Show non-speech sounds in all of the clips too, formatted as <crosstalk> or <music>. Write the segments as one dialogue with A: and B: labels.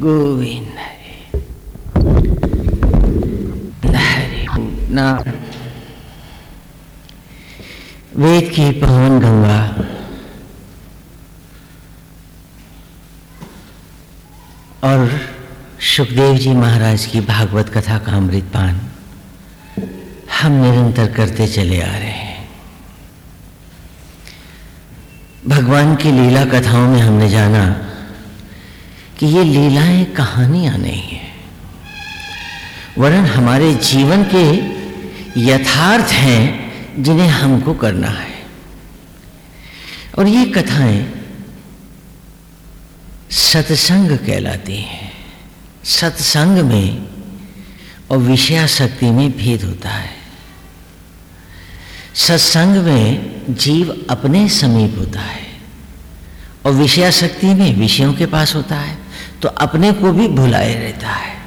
A: गोविंद। वेद की पवन गंगा। और सुखदेव जी महाराज की भागवत कथा का अमृत पान हम निरंतर करते चले आ रहे हैं। भगवान की लीला कथाओं में हमने जाना कि ये लीलाएँ कहानियाँ नहीं है। वरन हमारे जीवन के यथार्थ हैं जिन्हें हमको करना है। और ये कथाएँ सत्संग कहलाती हैं। सत्संग में और विषयाशक्ति में भेद होता है। सत्संग में जीव अपने समीप होता है और विषयाशक्ति में विषयों के पास होता है। तो अपने को भी भुलाए रहता है।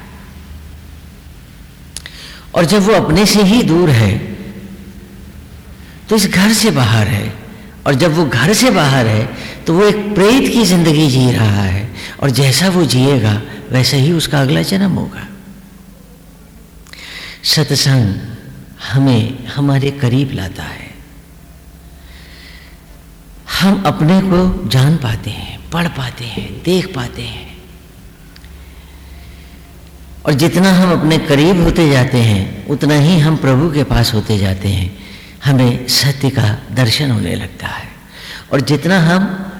A: और जब वो अपने से ही दूर है तो इस घर से बाहर है। और जब वो घर से बाहर है तो वो एक प्रेत की ज़िंदगी जी रहा है। और जैसा वो जिएगा, वैसा ही उसका अगला जन्म होगा। सत्संग हमें हमारे करीब लाता है। हम अपने को जान पाते हैं, पढ़ पाते हैं, देख पाते हैं। और जितना हम अपने करीब होते जाते हैं, उतना ही हम प्रभु के पास होते जाते हैं। हमें सत्य का दर्शन होने लगता है। और जितना हम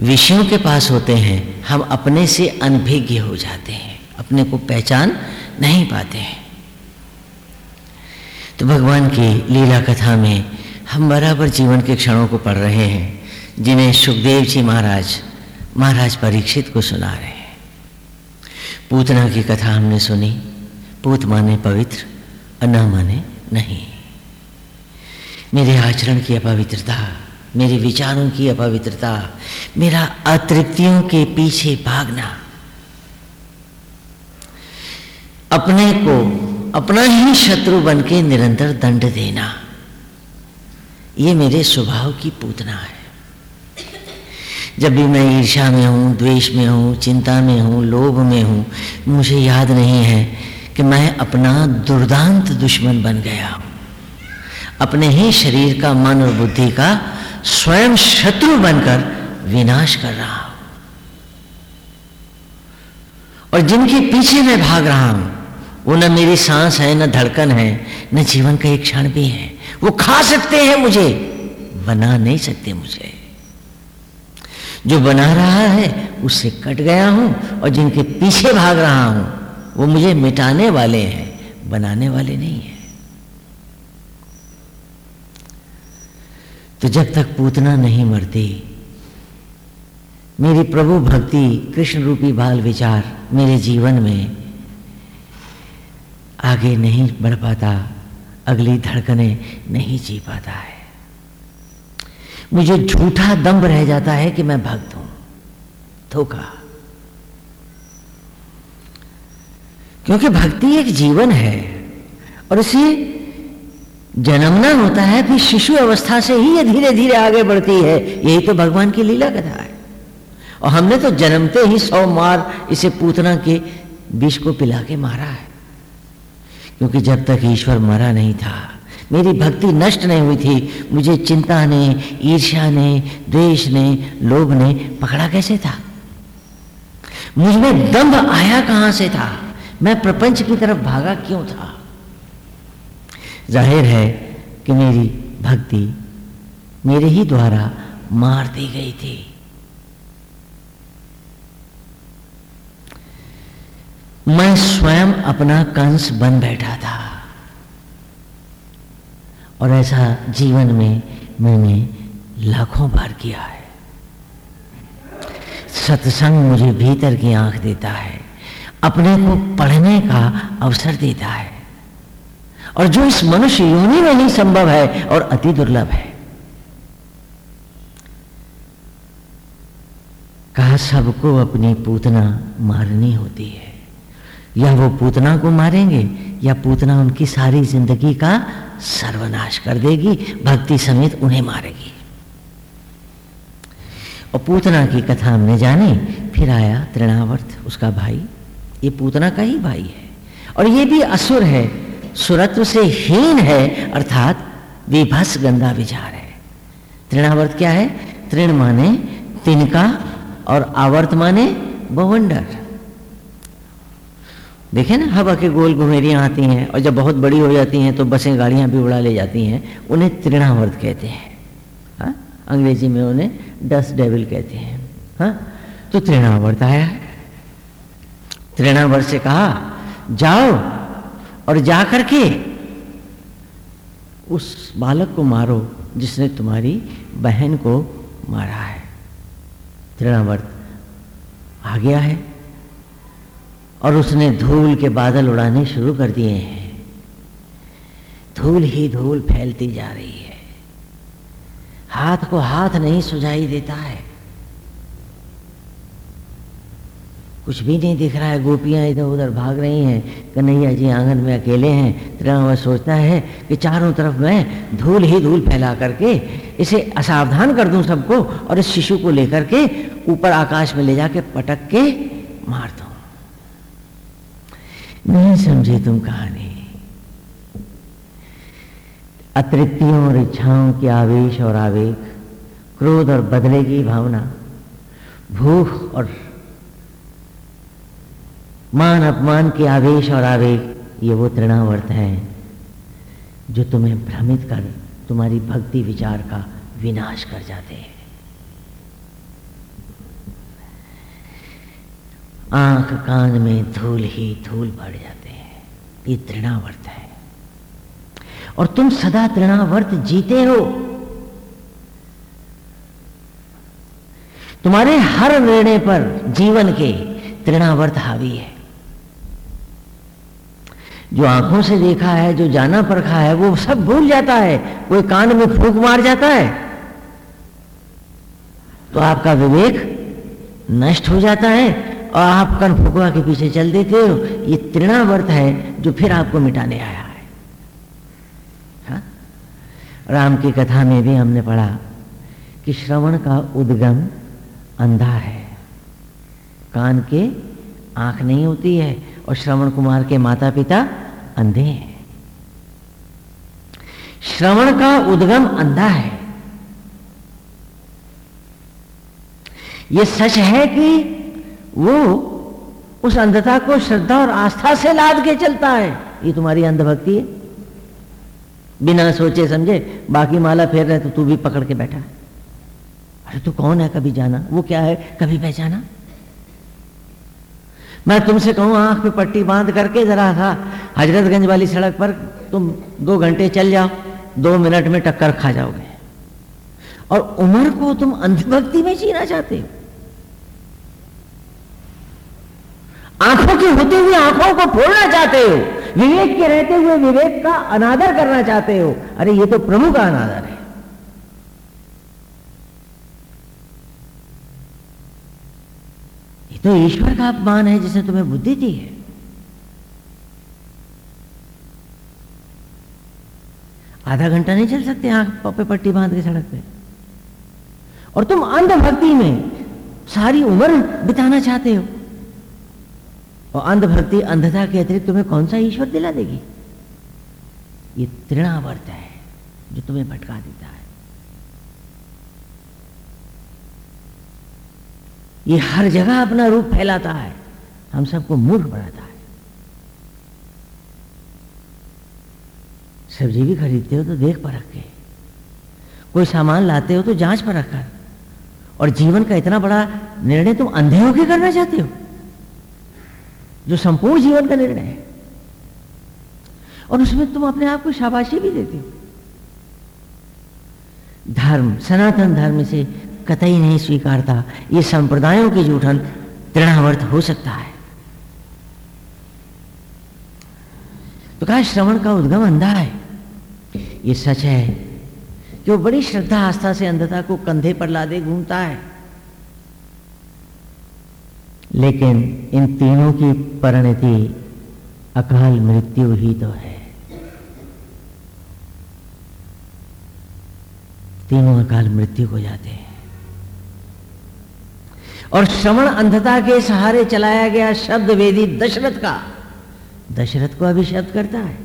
A: विषयों के पास होते हैं, हम अपने से अनभिज्ञ हो जाते हैं। अपने को पहचान नहीं पाते हैं। तो भगवान की लीला कथा में हम बराबर जीवन के क्षणों को पढ़ रहे हैं, जिन्हें सुखदेव जी महाराज महाराज परीक्षित को सुना रहे हैं। पूतना की कथा हमने सुनी। पूत माने पवित्र, अन्ना माने नहीं। मेरे आचरण की अपवित्रता, मेरे विचारों की अपवित्रता, मेरा अतृप्तियों के पीछे भागना। अपने को अपना ही शत्रु बन के निरंतर दंड देना, ये मेरे स्वभाव की पूतना है। जब भी मैं ईर्षा में हूँ, द्वेष में हूँ, चिंता में हूँ, लोभ में हूँ, मुझे याद नहीं है कि मैं अपना दुर्दांत दुश्मन बन गया हूँ। अपने ही शरीर का मन और बुद्धि का स्वयं शत्रु बनकर विनाश कर रहा हूँ। और जिनके पीछे मैं भाग रहा हूँ, वो न मेरी सांस है, न धड़कन है, न जीवन का एक क्षण भी है। वो खा सकते हैं मुझे, बना नहीं सकते मुझे। जो बना रहा है, उससे कट गया हूँ और जिनके पीछे भाग रहा हूँ, वो मुझे मिटाने वाले हैं, बनाने वाले नहीं है। तो जब तक पूतना नहीं मरती, मेरी प्रभु भक्ति, कृष्ण रूपी बाल विचार मेरे जीवन में आगे नहीं बढ़ पाता, अगली धड़कने नहीं जी पाता है। मुझे झूठा दम्ब रह जाता है कि मैं भक्त हूँ। धोखा। क्योंकि भक्ति एक जीवन है, और इसे जन्मना होता है, फिर शिशु अवस्था से ही ये धीरे धीरे आगे बढ़ती है। यही तो भगवान की लीला कथा है। और हमने तो जन्मते ही सौ मार इसे पूतना के विष को पिला के मारा है। क्योंकि जब तक ईश्वर मरा नहीं था मेरी भक्ति नष्ट नहीं हुई थी। मुझे चिंता ने, ईर्ष्या ने, द्वेष ने, लोभ ने पकड़ा कैसे था? मुझमें दम्भ आया कहाँ से था? मैं प्रपंच की तरफ़ भागा क्यों था? ज़ाहिर है कि मेरी भक्ति मेरे ही द्वारा मार दी गई थी। मैं स्वयं अपना कंस बन बैठा था। और ऐसा जीवन में मैंने लाखों बार किया है। सत्संग मुझे भीतर की आँख देता है, अपने को पढ़ने का अवसर देता है। और जो इस मनुष्य योनि में ही संभव है और अति दुर्लभ है। कहा, सबको अपनी पूतना मारनी होती है। या वो पूतना को मारेंगे या पूतना उनकी सारी ज़िंदगी का सर्वनाश कर देगी, भक्ति समेत उन्हें मारेगी। और पूतना की कथा हमने जाने, फिर आया तृणावर्त, उसका भाई। ये पूतना का ही भाई है। और ये भी असुर है, सुरत्व से हीन है, अर्थात विभस गंदा विचार है। तृणावर्त क्या है? तृण माने तिनका और आवर्त माने बवंडर। देखे ना, हवा के गोल घुमेरियाँ आती हैं और जब बहुत बड़ी हो जाती हैं तो बसें गाड़ियाँ भी उड़ा ले जाती हैं। उन्हें तृणावर्त कहते हैं। हा? अंग्रेज़ी में उन्हें डस्ट डेविल कहते हैं। हा? तो तृणावर्त आया तृणावर्त से कहा, जाओ और जा करके उस बालक को मारो जिसने तुम्हारी बहन को मारा है। तृणावर्त, आ गया है। और उसने धूल के बादल उड़ाने शुरू कर दिए हैं। धूल ही धूल फैलती जा रही है। हाथ को हाथ नहीं सुझाई देता है। कुछ भी नहीं दिख रहा है। गोपियाँ इधर उधर भाग रही हैं। कन्हैया जी आँगन में अकेले हैं। त्रिनावर सोचता है कि चारों तरफ़ मैं धूल ही धूल फैला करके इसे असावधान कर दूँ सबको और इस शिशु को लेकर के ऊपर आकाश में ले जाके पटक के मार दूँ। नहीं समझे तुम कहानी। अतृप्तियों और इच्छाओं के आवेश और आवेग, क्रोध और बदले की भावना, भूख और मान अपमान के आवेश और आवेग, ये वो तृणावर्त है जो तुम्हें भ्रमित कर, तुम्हारी भक्ति विचार का विनाश कर जाते हैं। आँख कान में धूल ही धूल भर जाते हैं। ये तृणावर्त है। और तुम सदा तृणावर्त जीते हो। तुम्हारे हर निर्णय पर जीवन के तृणावर्त हावी है। जो आँखों से देखा है, जो जाना परखा है, वो सब भूल जाता है। कोई कान में फूक मार जाता है। तो आपका विवेक नष्ट हो जाता है। और आप कन फुकवा के पीछे चल देते हो। ये तृणावर्त है जो फिर आपको मिटाने आया है। हा? राम की कथा में भी हमने पढ़ा कि श्रवण का उद्गम अंधा है। कान के आँख नहीं होती है और श्रवण कुमार के माता पिता अंधे हैं। श्रवण का उद्गम अंधा है। यह सच है कि वो उस अंधता को श्रद्धा और आस्था से लाद के चलता है। ये तुम्हारी अंधभक्ति है। बिना सोचे समझे बाकी माला फेर रहे तो तू भी पकड़ के बैठा। है अरे तू कौन है कभी जाना? वो क्या है? कभी पहचाना? मैं तुमसे कहूँ, आँख पे पट्टी बाँध करके जरा था हजरतगंज वाली सड़क पर तुम दो घंटे चल जाओ, दो मिनट में टक्कर खा जाओगे। और उम्र को तुम अंधभक्ति में जीना चाहते हो। आँखों की होती हुई आँखों को फोड़ना चाहते हो, विवेक के रहते हुए विवेक का अनादर करना चाहते हो, अरे ये तो प्रभु का अनादर है। ये तो ईश्वर का अपमान है जिसने तुम्हें बुद्धि दी है। आधा घंटा नहीं चल सकते आँख पे पट्टी बाँध के सड़क पे। और तुम अंधभक्ति में सारी उम्र बिताना चाहते हो। और अंधभक्ति, अंधता के अतिरिक्त तुम्हें कौन सा ईश्वर दिला देगी? ये तृणावर्त है, जो तुम्हें भटका देता है। ये हर जगह अपना रूप फैलाता है, हम सबको मूर्ख बनाता है। सब्ज़ी भी खरीदते हो तो देख परख के। कोई सामान लाते हो तो जाँच पर रखकर और जीवन का इतना बड़ा निर्णय तुम अंधे होकर करना चाहते हो? जो संपूर्ण जीवन का निर्णय है। और उसमें तुम अपने आप को शाबाशी भी देते हो। धर्म, सनातन धर्म से कतई नहीं स्वीकारता। ये संप्रदायों के जूठन तृणावर्त हो सकता है। तो कहा, श्रवण का उद्गम अंधा है। ये सच है वो बड़ी श्रद्धा, आस्था से अंधता को कंधे पर लादे घूमता है। लेकिन इन तीनों की परिणति अकाल मृत्यु ही तो है। तीनों अकाल मृत्यु को जाते हैं। और श्रवण अंधता के सहारे चलाया गया शब्द वेदी दशरथ का, दशरथ को अभिशब्द करता है।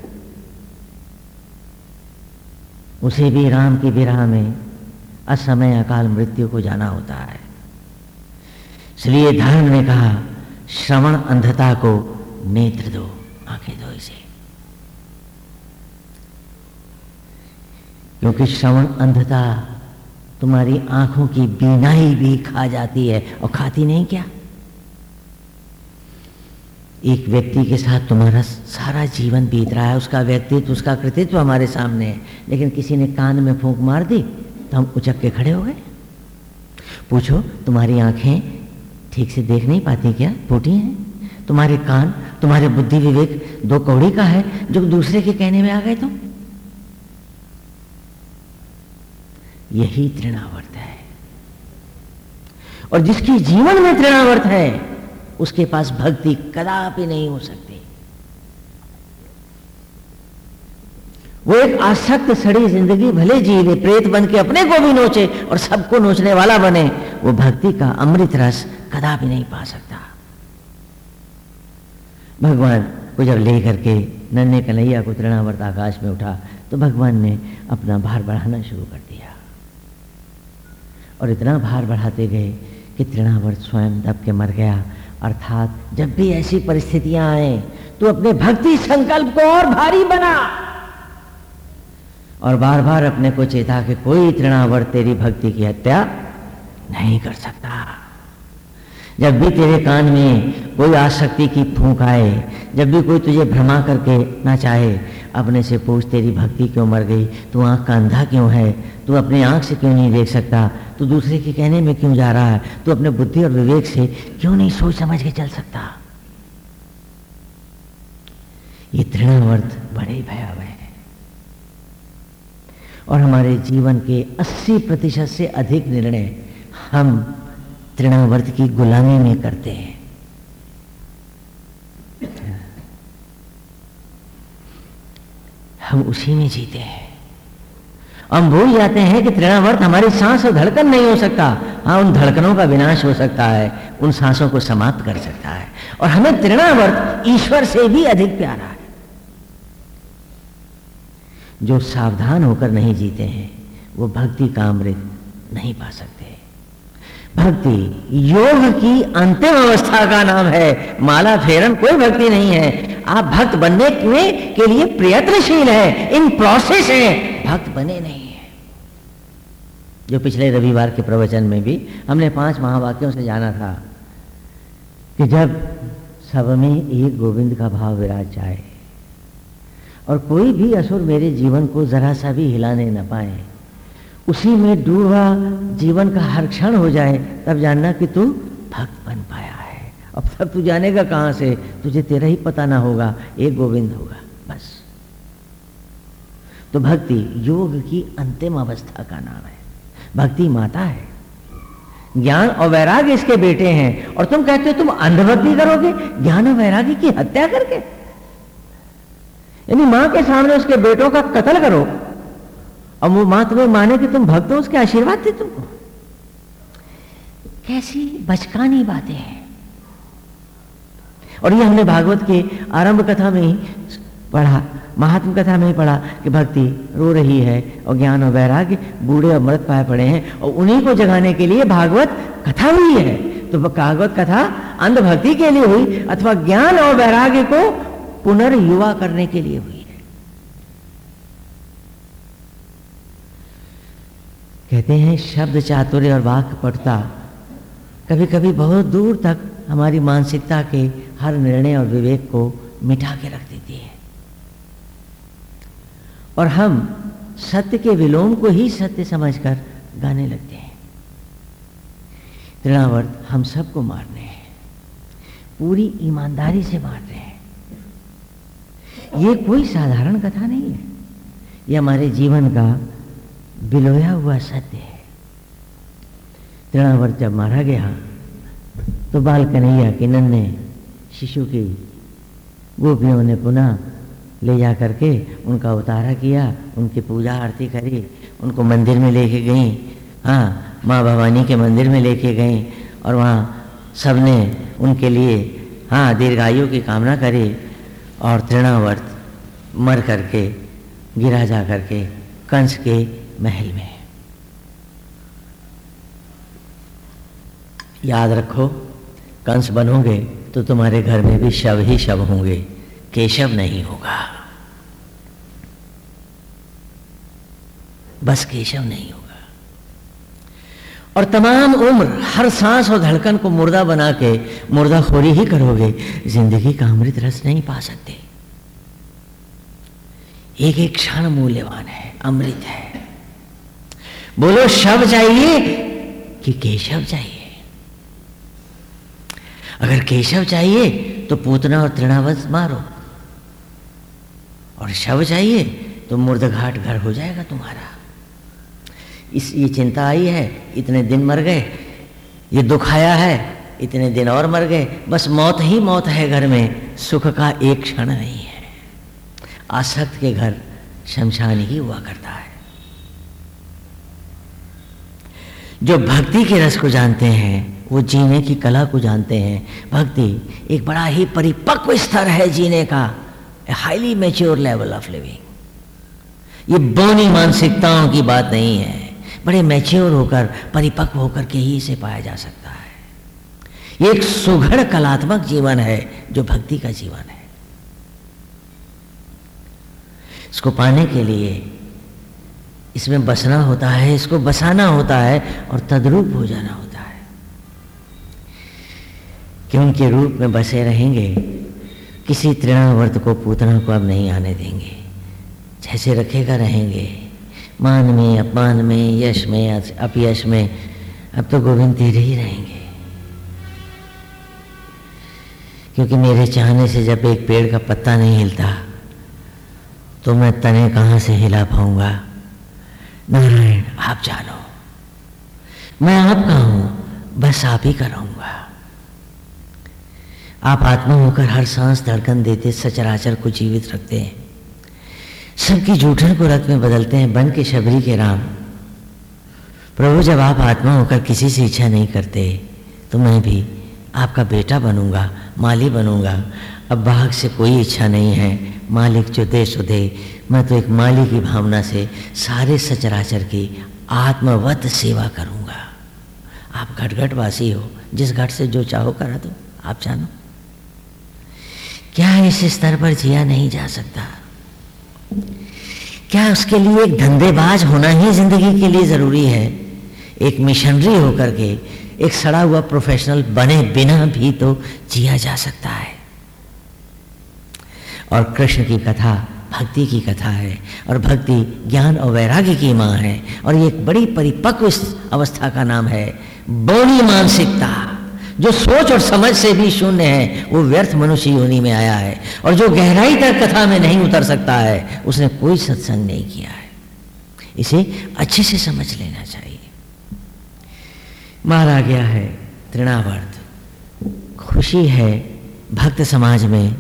A: उसे भी राम की विराह में असमय अकाल मृत्यु को जाना होता है। धर्म ने कहा, श्रवण अंधता को नेत्र दो, आँखें दो इसे। क्योंकि श्रवण अंधता तुम्हारी आँखों की बीनाई भी खा जाती है, और खाती नहीं क्या? एक व्यक्ति के साथ तुम्हारा सारा जीवन बीत रहा है, उसका व्यक्तित्व, उसका कृतित्व हमारे सामने है, लेकिन किसी ने कान में फूंक मार दी तो हम उचक के खड़े हो गए। पूछो, तुम्हारी आँखें ठीक से देख नहीं पाती क्या? फूटी हैं। तुम्हारे कान, तुम्हारे बुद्धि विवेक दो कौड़ी का है, जो दूसरे के कहने में आ गए तुम यही तृणावर्त है। और जिसकी जीवन में तृणावर्त है, उसके पास भक्ति कदापि नहीं हो सकती। वो एक आसक्त सड़ी ज़िंदगी भले जी ले प्रेत बन के अपने को भी नोचे और सबको नोचने वाला बने, वो भक्ति का अमृत रस कदापि नहीं पा सकता। भगवान को जब ले करके नन्हे कन्हैया को तृणावर्त आकाश में उठा तो भगवान ने अपना भार बढ़ाना शुरू कर दिया। और इतना भार बढ़ाते गए कि तृणावर्त स्वयं दब के मर गया। अर्थात जब भी ऐसी परिस्थितियाँ आए तो अपने भक्ति संकल्प को और भारी बना। और बार बार अपने को चेता कि कोई तृणावर्त तेरी भक्ति की हत्या नहीं कर सकता। जब भी तेरे कान में कोई आसक्ति की फूंक आए, जब भी कोई तुझे भ्रमा करके ना चाहे, अपने से पूछ तेरी भक्ति क्यों मर गई? तू आँख का अंधा क्यों है? तू अपने आँख से क्यों नहीं देख सकता? तू दूसरे के कहने में क्यों जा रहा है? तू अपने बुद्धि और विवेक से क्यों नहीं सोच समझ के चल सकता? ये तृणावर्त बड़े भयावह है। और हमारे जीवन के 80 प्रतिशत से अधिक निर्णय हम तृणावर्त की गुलामी में करते हैं। हम उसी में जीते हैं। हम भूल जाते हैं कि तृणावर्त हमारी सांस और धड़कन नहीं हो सकता। हाँ उन धड़कनों का विनाश हो सकता है, उन सांसों को समाप्त कर सकता है। और हमें तृणावर्त ईश्वर से भी अधिक प्यारा है। जो सावधान होकर नहीं जीते हैं, वो भक्ति का अमृत नहीं पा सकते। भक्ति योग की अंतिम अवस्था का नाम है। माला फेरन कोई भक्ति नहीं है। आप भक्त बनने के लिए प्रयत्नशील है, इन प्रोसेस है, भक्त बने नहीं है। जो पिछले रविवार के प्रवचन में भी हमने पाँच महावाक्यों से जाना था कि जब सब में एक गोविंद का भाव विराज जाए और कोई भी असुर मेरे जीवन को जरा सा भी हिलाने न पाए। उसी में डूबा जीवन का हर क्षण हो जाए, तब जानना कि तू भक्त बन पाया है। अब तक तू जानेगा कहाँ से? तुझे तेरा ही पता ना होगा, एक गोविंद होगा, बस। तो भक्ति योग की अंतिम अवस्था का नाम है। भक्ति माता है। ज्ञान और वैराग्य इसके बेटे हैं। और तुम कहते हो तुम अंधभक्ति करोगे? ज्ञान और वैराग्य की हत्या करके? यानी माँ के सामने उसके बेटों का कत्ल करो। और वो माँ तुम्हें माने कि तुम भक्त हो, उसके आशीर्वाद थे तुमको। कैसी बचकानी बातें हैं। और ये हमने भागवत के आरंभ कथा में ही पढ़ा, महात्म कथा में ही पढ़ा कि भक्ति रो रही है और ज्ञान और वैराग्य, बूढ़े और मृत पाए पड़े हैं और उन्हीं को जगाने के लिए भागवत कथा हुई है। तो भागवत कथा अंधभक्ति के लिए हुई अथवा ज्ञान और वैराग्य को पुनर्युवा करने के लिए हुई है। कहते हैं, शब्द चातुर्य और वाक्य पटता कभी कभी बहुत दूर तक हमारी मानसिकता के हर निर्णय और विवेक को मिटा के रख देती है। और हम सत्य के विलोम को ही सत्य समझकर गाने लगते हैं। तृणावर्त, हम सबको मारने हैं। पूरी ईमानदारी से मार रहे हैं। ये कोई साधारण कथा नहीं है। ये हमारे जीवन का बिलोया हुआ सत्य है। तृणावर्त जब मारा गया तो बाल कन्हैया के नन्हे शिशु की गोपियों ने पुनः ले जा करके उनका उतारा किया, उनकी पूजा आरती करी, उनको मंदिर में लेके गई। हाँ माँ भवानी के मंदिर में लेके गई और वहाँ सबने उनके लिए हाँ दीर्घायु की कामना करी। और तृणावर्त मर करके, गिरा जा करके कंस के महल में याद रखो, कंस बनोगे तो तुम्हारे घर में भी शव ही शव होंगे, केशव नहीं होगा। बस केशव नहीं होगा। और तमाम उम्र, हर सांस और धड़कन को मुर्दा बना के मुर्दा खोरी ही करोगे, ज़िंदगी का अमृत रस नहीं पा सकते। एक एक क्षण मूल्यवान है, अमृत है। बोलो शव चाहिए कि केशव चाहिए? अगर केशव चाहिए तो पूतना और तृणावत मारो। और शव चाहिए तो मुर्दघाट घर हो जाएगा तुम्हारा। इस ये चिंता आई है, इतने दिन मर गए। ये दुख आया है, इतने दिन और मर गए। बस मौत ही मौत है घर में, सुख का एक क्षण नहीं है। आसक्त के घर शमशान ही हुआ करता है। जो भक्ति के रस को जानते हैं, वो जीने की कला को जानते हैं। भक्ति एक बड़ा ही परिपक्व स्तर है जीने का highly mature level of living ये बोनी मानसिकताओं की बात नहीं है। बड़े मैच्योर होकर, परिपक्व होकर के ही इसे पाया जा सकता है। ये एक सुघड़ कलात्मक जीवन है, जो भक्ति का जीवन है। इसको पाने के लिए इसमें बसना होता है, इसको बसाना होता है और तद्रूप हो जाना होता है। कि उनके रूप में बसे रहेंगे, किसी तृणावर्त को पूतना को अब नहीं आने देंगे। जैसे रखेगा रहेंगे मान में अपमान में यश में अपयश में अब तो गोविंद तेरे ही रहेंगे। क्योंकि मेरे चाहने से जब एक पेड़ का पत्ता नहीं हिलता तो मैं तने कहाँ से हिला पाऊँगा? नारायण, आप जानो। मैं आपका हूँ, बस आप ही कराऊँगा आप आत्मा होकर हर सांस, धड़कन देते, सचराचर को जीवित रखते हैं। सबकी जूठन को रक्त में बदलते हैं, बन के शबरी के राम। प्रभु, जब आप आत्मा होकर किसी से इच्छा नहीं करते तो मैं भी आपका बेटा बनूँगा, माली बनूँगा। अब बाघ से कोई इच्छा नहीं है, मालिक जो दे, सो दे। मैं तो एक माली की भावना से सारे सचराचर की आत्मवत सेवा करूँगा। आप घट वासी हो, जिस घट से जो चाहो करा दो, आप जानो। क्या इस स्तर पर जिया नहीं जा सकता? क्या उसके लिए एक धंधेबाज होना ही ज़िंदगी के लिए ज़रूरी है? एक मिशनरी होकर के एक सड़ा हुआ प्रोफेशनल बने बिना भी तो जिया जा सकता है। और कृष्ण की कथा, भक्ति की कथा है, और भक्ति ज्ञान और वैराग्य की माँ है, और ये एक बड़ी परिपक्व अवस्था का नाम है बौनी मानसिकता। जो सोच और समझ से भी शून्य है, वो व्यर्थ मनुष्य योनि में आया है। और जो गहराई तक कथा में नहीं उतर सकता है, उसने कोई सत्संग नहीं किया है। इसे अच्छे से समझ लेना चाहिए। मारा गया है तृणावर्त। खुशी है भक्त समाज में।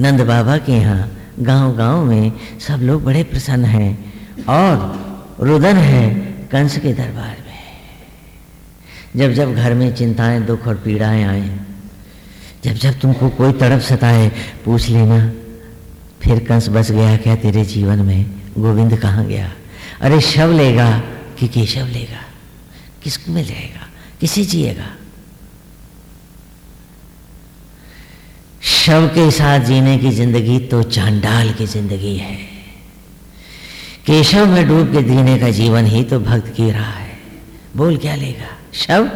A: नंद बाबा के यहाँ गाँव गाँव में सब लोग बड़े प्रसन्न हैं। और रुदन है कंस के दरबार जब जब घर में चिंताएँ, दुख और पीड़ाएँ आए, जब जब तुमको कोई तड़प सताए, पूछ लेना, फिर कंस बस गया, क्या तेरे जीवन में गोविंद कहाँ गया? अरे शव लेगा कि केशव लेगा? किसको में लेगा किसे जिएगा? शव के साथ जीने की ज़िंदगी तो चांडाल की ज़िंदगी है। केशव में डूब के जीने का जीवन ही तो भक्त की राह है। बोल क्या लेगा? शव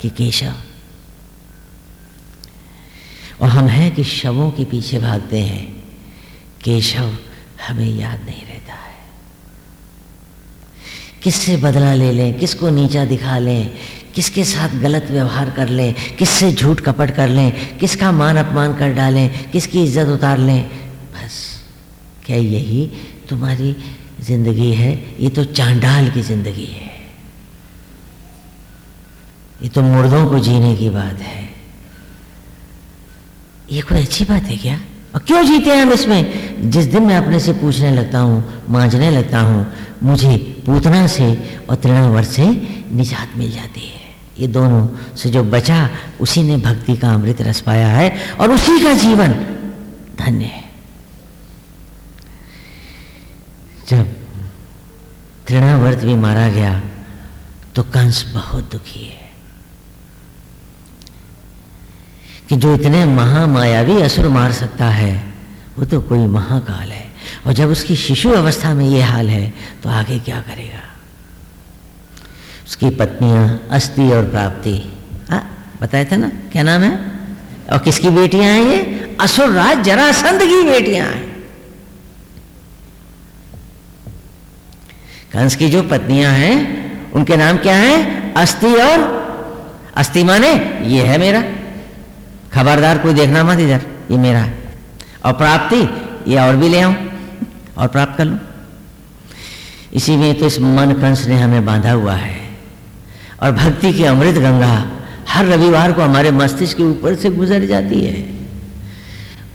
A: कि केशव? और हम हैं कि शवों के पीछे भागते हैं। केशव हमें याद नहीं रहता है। किससे बदला ले लें? किसको नीचा दिखा लें? किसके साथ गलत व्यवहार कर लें? किससे झूठ कपट कर लें? किसका मान अपमान कर डालें? किसकी इज़्ज़त उतार लें? बस, क्या यही तुम्हारी ज़िंदगी है? ये तो चांडाल की ज़िंदगी है। ये तो मुर्दों को जीने की बात है। ये कोई अच्छी बात है क्या? और क्यों जीते हैं हम इसमें? जिस दिन मैं अपने से पूछने लगता हूँ, मांझने लगता हूँ, मुझे पूतना से और तृणावर से निजात मिल जाती है। ये दोनों से जो बचा, उसी ने भक्ति का अमृत रस पाया है और उसी का जीवन धन्य है। जब तृणावर्त भी मारा गया तो कंस बहुत दुखी है। कि जो इतने महामायावी असुर मार सकता है, वो तो कोई महाकाल है। और जब उसकी शिशु अवस्था में ये हाल है तो आगे क्या करेगा? उसकी पत्नियाँ, अस्थि और प्राप्ति। हाँ बताया था ना? क्या नाम है? और किसकी बेटियाँ हैं ये? असुर राज जरासंध की बेटियाँ हैं। कंस की जो पत्नियाँ हैं, उनके नाम क्या है? अस्थि और, अस्थि माने, ये है मेरा। खबरदार कोई देखना मत इधर, ये मेरा है। और प्राप्ति, ये और भी ले आऊँ और प्राप्त कर लूँ। इसी में तो इस मन कंस ने हमें बांधा हुआ है। और भक्ति की अमृत गंगा हर रविवार को हमारे मस्तिष्क के ऊपर से गुजर जाती है।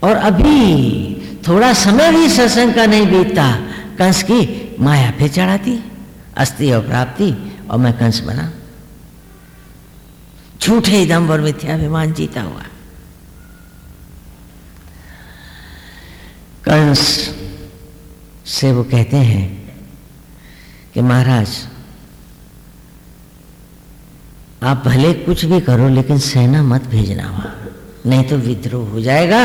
A: और अभी थोड़ा समय भी सत्संग का नहीं बीतता, कंस की माया फिर चढ़ाती, अस्थि और प्राप्ति, और मैं कंस बना। झूठे दम और मिथ्याभिमान जीता हुआ। कंस से वो कहते हैं कि महाराज, आप भले कुछ भी करो, लेकिन सेना मत भेजना वहाँ। नहीं तो विद्रोह हो जाएगा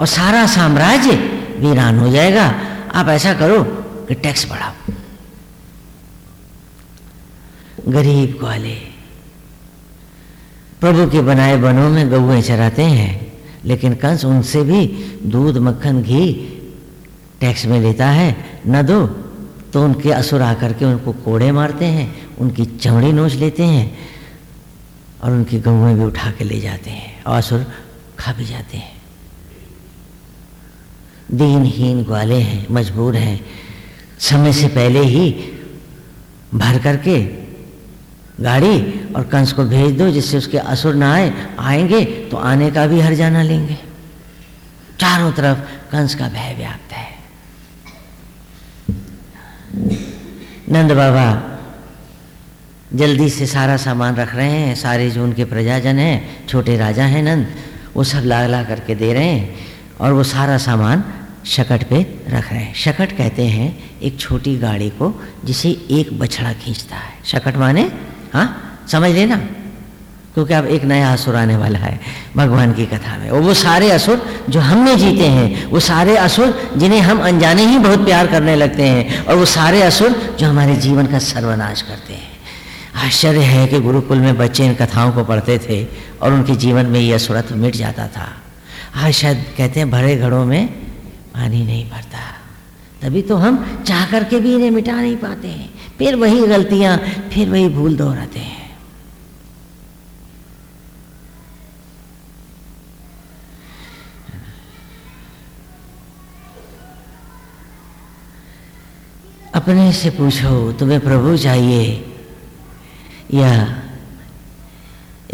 A: और सारा साम्राज्य वीरान हो जाएगा। आप ऐसा करो कि टैक्स बढ़ाओ। गरीब ग्वाले, प्रभु के बनाए बनों में गौएँ चराते हैं। लेकिन कंस उनसे भी दूध, मक्खन, घी टैक्स में लेता है। न दो तो उनके असुर आकर के उनको कोड़े मारते हैं, उनकी चमड़ी नोच लेते हैं और उनकी गौएँ भी उठा के ले जाते हैं और असुर खा भी जाते हैं। दीनहीन ग्वाले हैं, मजबूर हैं। समय से पहले ही भर करके गाड़ी और कंस को भेज दो, जिससे उसके असुर ना आए, आएँगे तो आने का भी हर जाना लेंगे। चारों तरफ़ कंस का भय व्याप्त है। नंद बाबा, जल्दी से सारा सामान रख रहे हैं, सारे जो उनके प्रजाजन हैं, छोटे राजा हैं नंद, वो सब ला ला करके दे रहे हैं, और वो सारा सामान शकट पे रख रहे हैं। शकट कहते हैं एक छोटी गाड़ी को, जिसे एक बछड़ा खींचता है। शकट माने हाँ? समझ लेना क्योंकि अब एक नया असुर आने वाला है, भगवान की कथा में। वो सारे असुर जो हमने जीते हैं, वो सारे असुर जिन्हें हम अनजाने ही बहुत प्यार करने लगते हैं, और वो सारे असुर जो हमारे जीवन का सर्वनाश करते हैं। आश्चर्य है कि गुरुकुल में बच्चे इन कथाओं को पढ़ते थे, और उनके जीवन में यह असुरत्व मिट जाता था। आज शायद कहते हैं भरे घड़ों में पानी नहीं भरता। तभी तो हम चाह करके भी इन्हें मिटा नहीं पाते हैं। फिर वही गलतियाँ, फिर वही भूल दोहराते हैं। अपने से पूछो, तुम्हें प्रभु चाहिए, या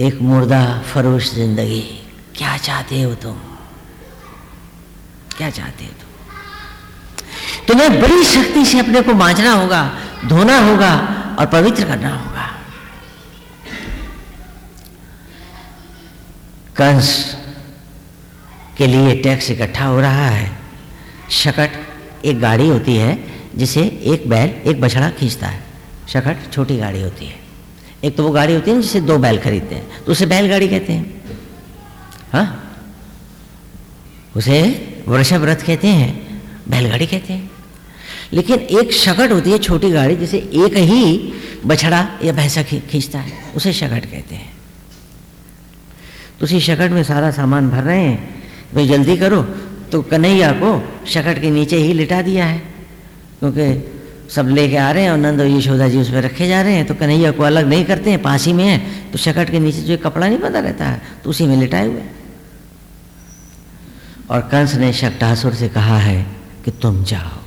A: एक मुर्दा फरोश ज़िंदगी? क्या चाहते हो तुम? क्या चाहते हो तुम? तुम्हें बड़ी शक्ति से अपने को मांझना होगा। धोना होगा और पवित्र करना होगा। कंस के लिए टैक्स इकट्ठा हो रहा है। शकट एक गाड़ी होती है जिसे एक बैल, एक बछड़ा खींचता है। शकट छोटी गाड़ी होती है। एक तो वो गाड़ी होती है जिसे दो बैल खरीदते हैं तो उसे बैलगाड़ी कहते हैं। हाँ? उसे वृषभ रथ कहते हैं, बैलगाड़ी कहते हैं। लेकिन एक शकट होती है छोटी गाड़ी जिसे एक ही बछड़ा या भैंसा खींचता है। उसे शकट कहते हैं। तो उसी शकट में सारा सामान भर रहे हैं। भाई जल्दी करो। तो कन्हैया को शकट के नीचे ही लिटा दिया है। क्योंकि सब लेके आ रहे हैं और नंद और यशोदा जी उसमें रखे जा रहे हैं। तो कन्हैया को अलग नहीं करते हैं। पास ही में है। तो शकट के नीचे जो कपड़ा नहीं बंधा रहता है तो उसी में लिटाए हुए और कंस ने शक्टासुर से कहा है कि तुम जाओ।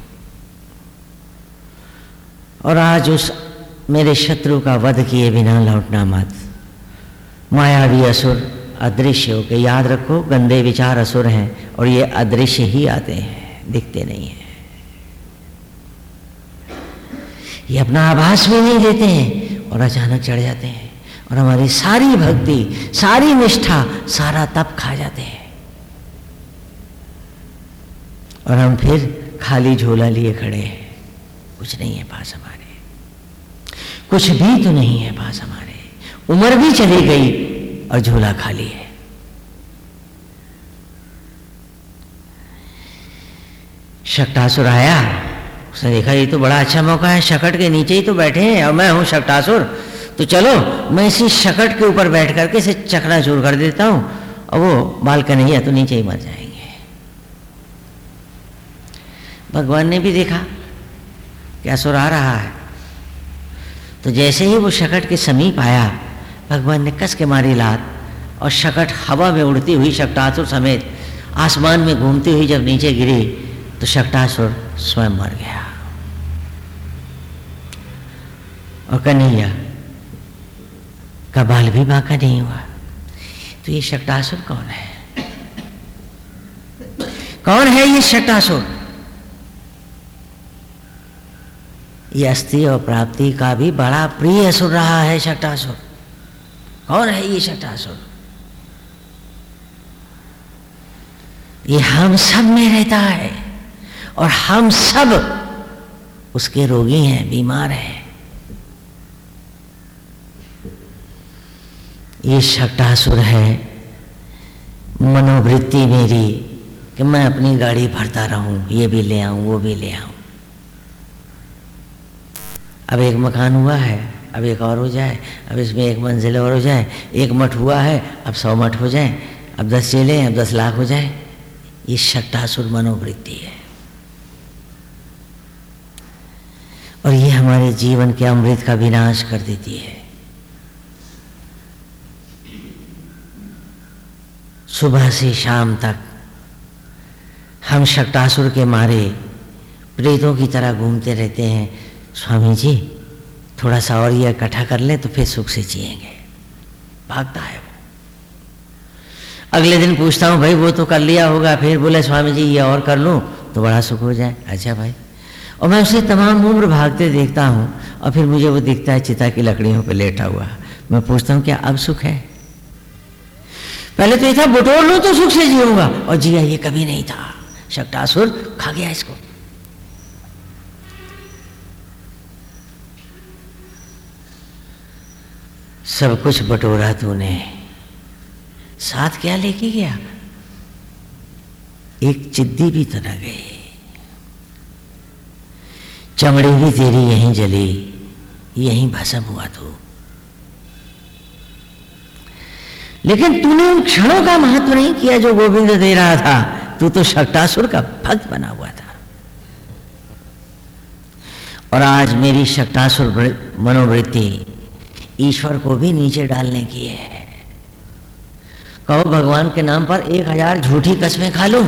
A: और आज उस मेरे शत्रु का वध किए बिना लौटना मत। मायावी असुर अदृश्य हो के याद रखो, गंदे विचार असुर हैं और ये अदृश्य ही आते हैं, दिखते नहीं हैं। ये अपना आभास भी नहीं देते हैं और अचानक चढ़ जाते हैं और हमारी सारी भक्ति, सारी निष्ठा, सारा तप खा जाते हैं। और हम फिर खाली झोला लिए खड़े हैं। कुछ नहीं है पास हमारे। कुछ भी तो नहीं है पास हमारे। उम्र भी चली गई और झोला खाली है। शक्टासुर आया। उसने देखा, ये तो बड़ा अच्छा मौका है, शकट के नीचे ही तो बैठे हैं और मैं हूँ शक्टासुर तो चलो, मैं इसी शकट के ऊपर बैठ करके इसे चकना चूर कर देता हूँ। और वो बाल कन्हैया तो नीचे ही मर जाएँगे। भगवान ने भी देखा कि असुर आ रहा है। तो जैसे ही वो शकट के समीप आया, भगवान ने कस के मारी लात और शकट हवा में उड़ती हुई शक्टासुर समेत आसमान में घूमती हुई जब नीचे गिरी तो शक्टासुर स्वयं मर गया। और कन्हैया का बाल भी बांका नहीं हुआ। तो ये शक्टासुर कौन है? कौन है ये शक्टासुर ये अस्थि और प्राप्ति का भी बड़ा प्रिय असुर रहा है शक्टासुर कौन है ये शक्टासुर ये हम सब में रहता है और हम सब उसके रोगी हैं, बीमार हैं। ये शक्टासुर है, मनोवृत्ति मेरी कि मैं अपनी गाड़ी भरता रहूँ, ये भी ले आऊँ, वो भी ले आऊँ। अब एक मकान हुआ है, अब एक और हो जाए, अब इसमें एक मंजिल और हो जाए, एक मठ हुआ है, अब सौ मठ हो जाए, अब दस चेले अब दस लाख हो जाए। ये शक्टासुर मनोवृत्ति है। और ये हमारे जीवन के अमृत का विनाश कर देती है। सुबह से शाम तक हम शक्टासुर के मारे प्रेतों की तरह घूमते रहते हैं। स्वामी जी थोड़ा सा और ये इकट्ठा कर लें तो फिर सुख से जिएँगे। भागता है वो। अगले दिन पूछता हूँ, भाई, वो तो कर लिया होगा। फिर बोले स्वामी जी ये और कर लूँ तो बड़ा सुख हो जाए। अच्छा भाई। और मैं उसे तमाम उम्र भागते देखता हूँ और फिर मुझे वो दिखता है, चिता की लकड़ियों पर लेटा हुआ। मैं पूछता हूँ, क्या अब सुख है? पहले तो ये था, बटोर लूँ तो सुख से जीऊँगा। और जिया, ये कभी नहीं था। शक्टासुर खा गया इसको। सब कुछ बटोरा तूने। साथ क्या लेके गया? एक चिद्दी भी तो न गई। चमड़ी भी तेरी यहीं जली, यहीं भसम हुआ तू। लेकिन तूने उन क्षणों का महत्व नहीं किया जो गोविंद दे रहा था। तू तो शक्टासुर का भक्त बना हुआ था। और आज मेरी शक्टासुर मनोवृत्ति ईश्वर को भी नीचे डालने की है। कहो, भगवान के नाम पर एक हज़ार झूठी कस्में खा लू?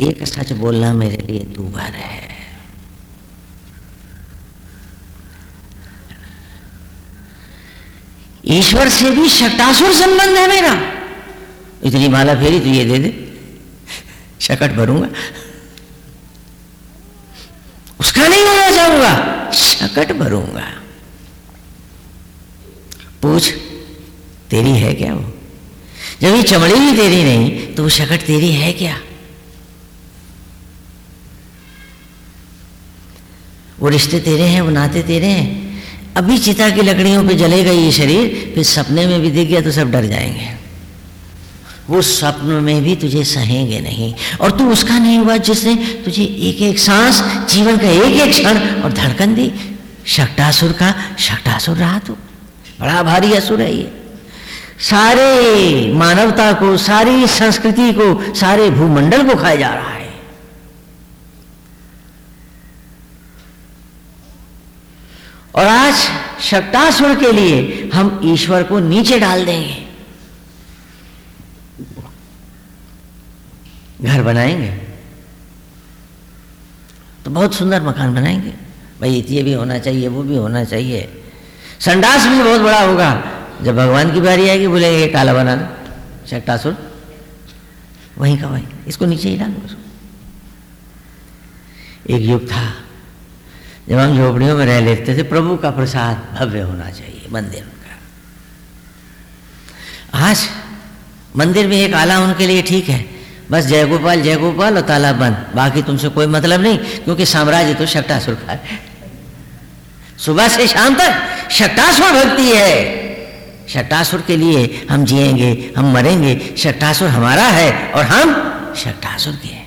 A: एक सच बोलना मेरे लिए दूभर है। ईश्वर से भी शटासुर संबंध है मेरा। इतनी माला फेरी तो ये दे दे। शकट भरूँगा। उसका नहीं होना चाहूँगा। शकट भरूँगा। पूछ, तेरी है क्या वो? जब ये चमड़ी ही तेरी नहीं तो वो शकट तेरी है क्या? वो रिश्ते तेरे हैं, वो नाते तेरे हैं। अभी चिता की लकड़ियों पे जलेगा ये शरीर, फिर सपने में भी दिख गया तो सब डर जाएँगे। वो स्वप्न में भी तुझे सहेंगे नहीं। और तू उसका नहीं हुआ जिसने तुझे एक एक सांस, जीवन का एक एक क्षण और धड़कन दी। शक्टासुर का शक्टासुर रहा तू। बड़ा भारी असुर है ये। सारे मानवता को, सारी संस्कृति को, सारे भूमंडल को खाया जा रहा है। और आज शक्तासुर के लिए हम ईश्वर को नीचे डाल देंगे। घर बनाएँगे। तो बहुत सुंदर मकान बनाएँगे। भाई, ये भी होना चाहिए, वो भी होना चाहिए। संडास भी बहुत बड़ा होगा। जब भगवान की बारी आएगी, बोलेंगे, ये काला बना दो चट्टासुर वहीं का वहीं, इसको नीचे ही डालो एक युग था। जब हम झोपड़ियों में रह लेते थे, प्रभु का प्रसाद भव्य होना चाहिए मंदिर का। आज मंदिर में एक आला उनके लिए ठीक है। बस जयगोपाल जयगोपाल और तालाब बंद। बाकी तुमसे कोई मतलब नहीं, क्योंकि साम्राज्य तो शक्टासुर का है। सुबह से शाम तक शक्टासुर भक्ति है। शक्टासुर के लिए हम जिएँगे, हम मरेंगे। शक्टासुर हमारा है और हम शक्टासुर के हैं।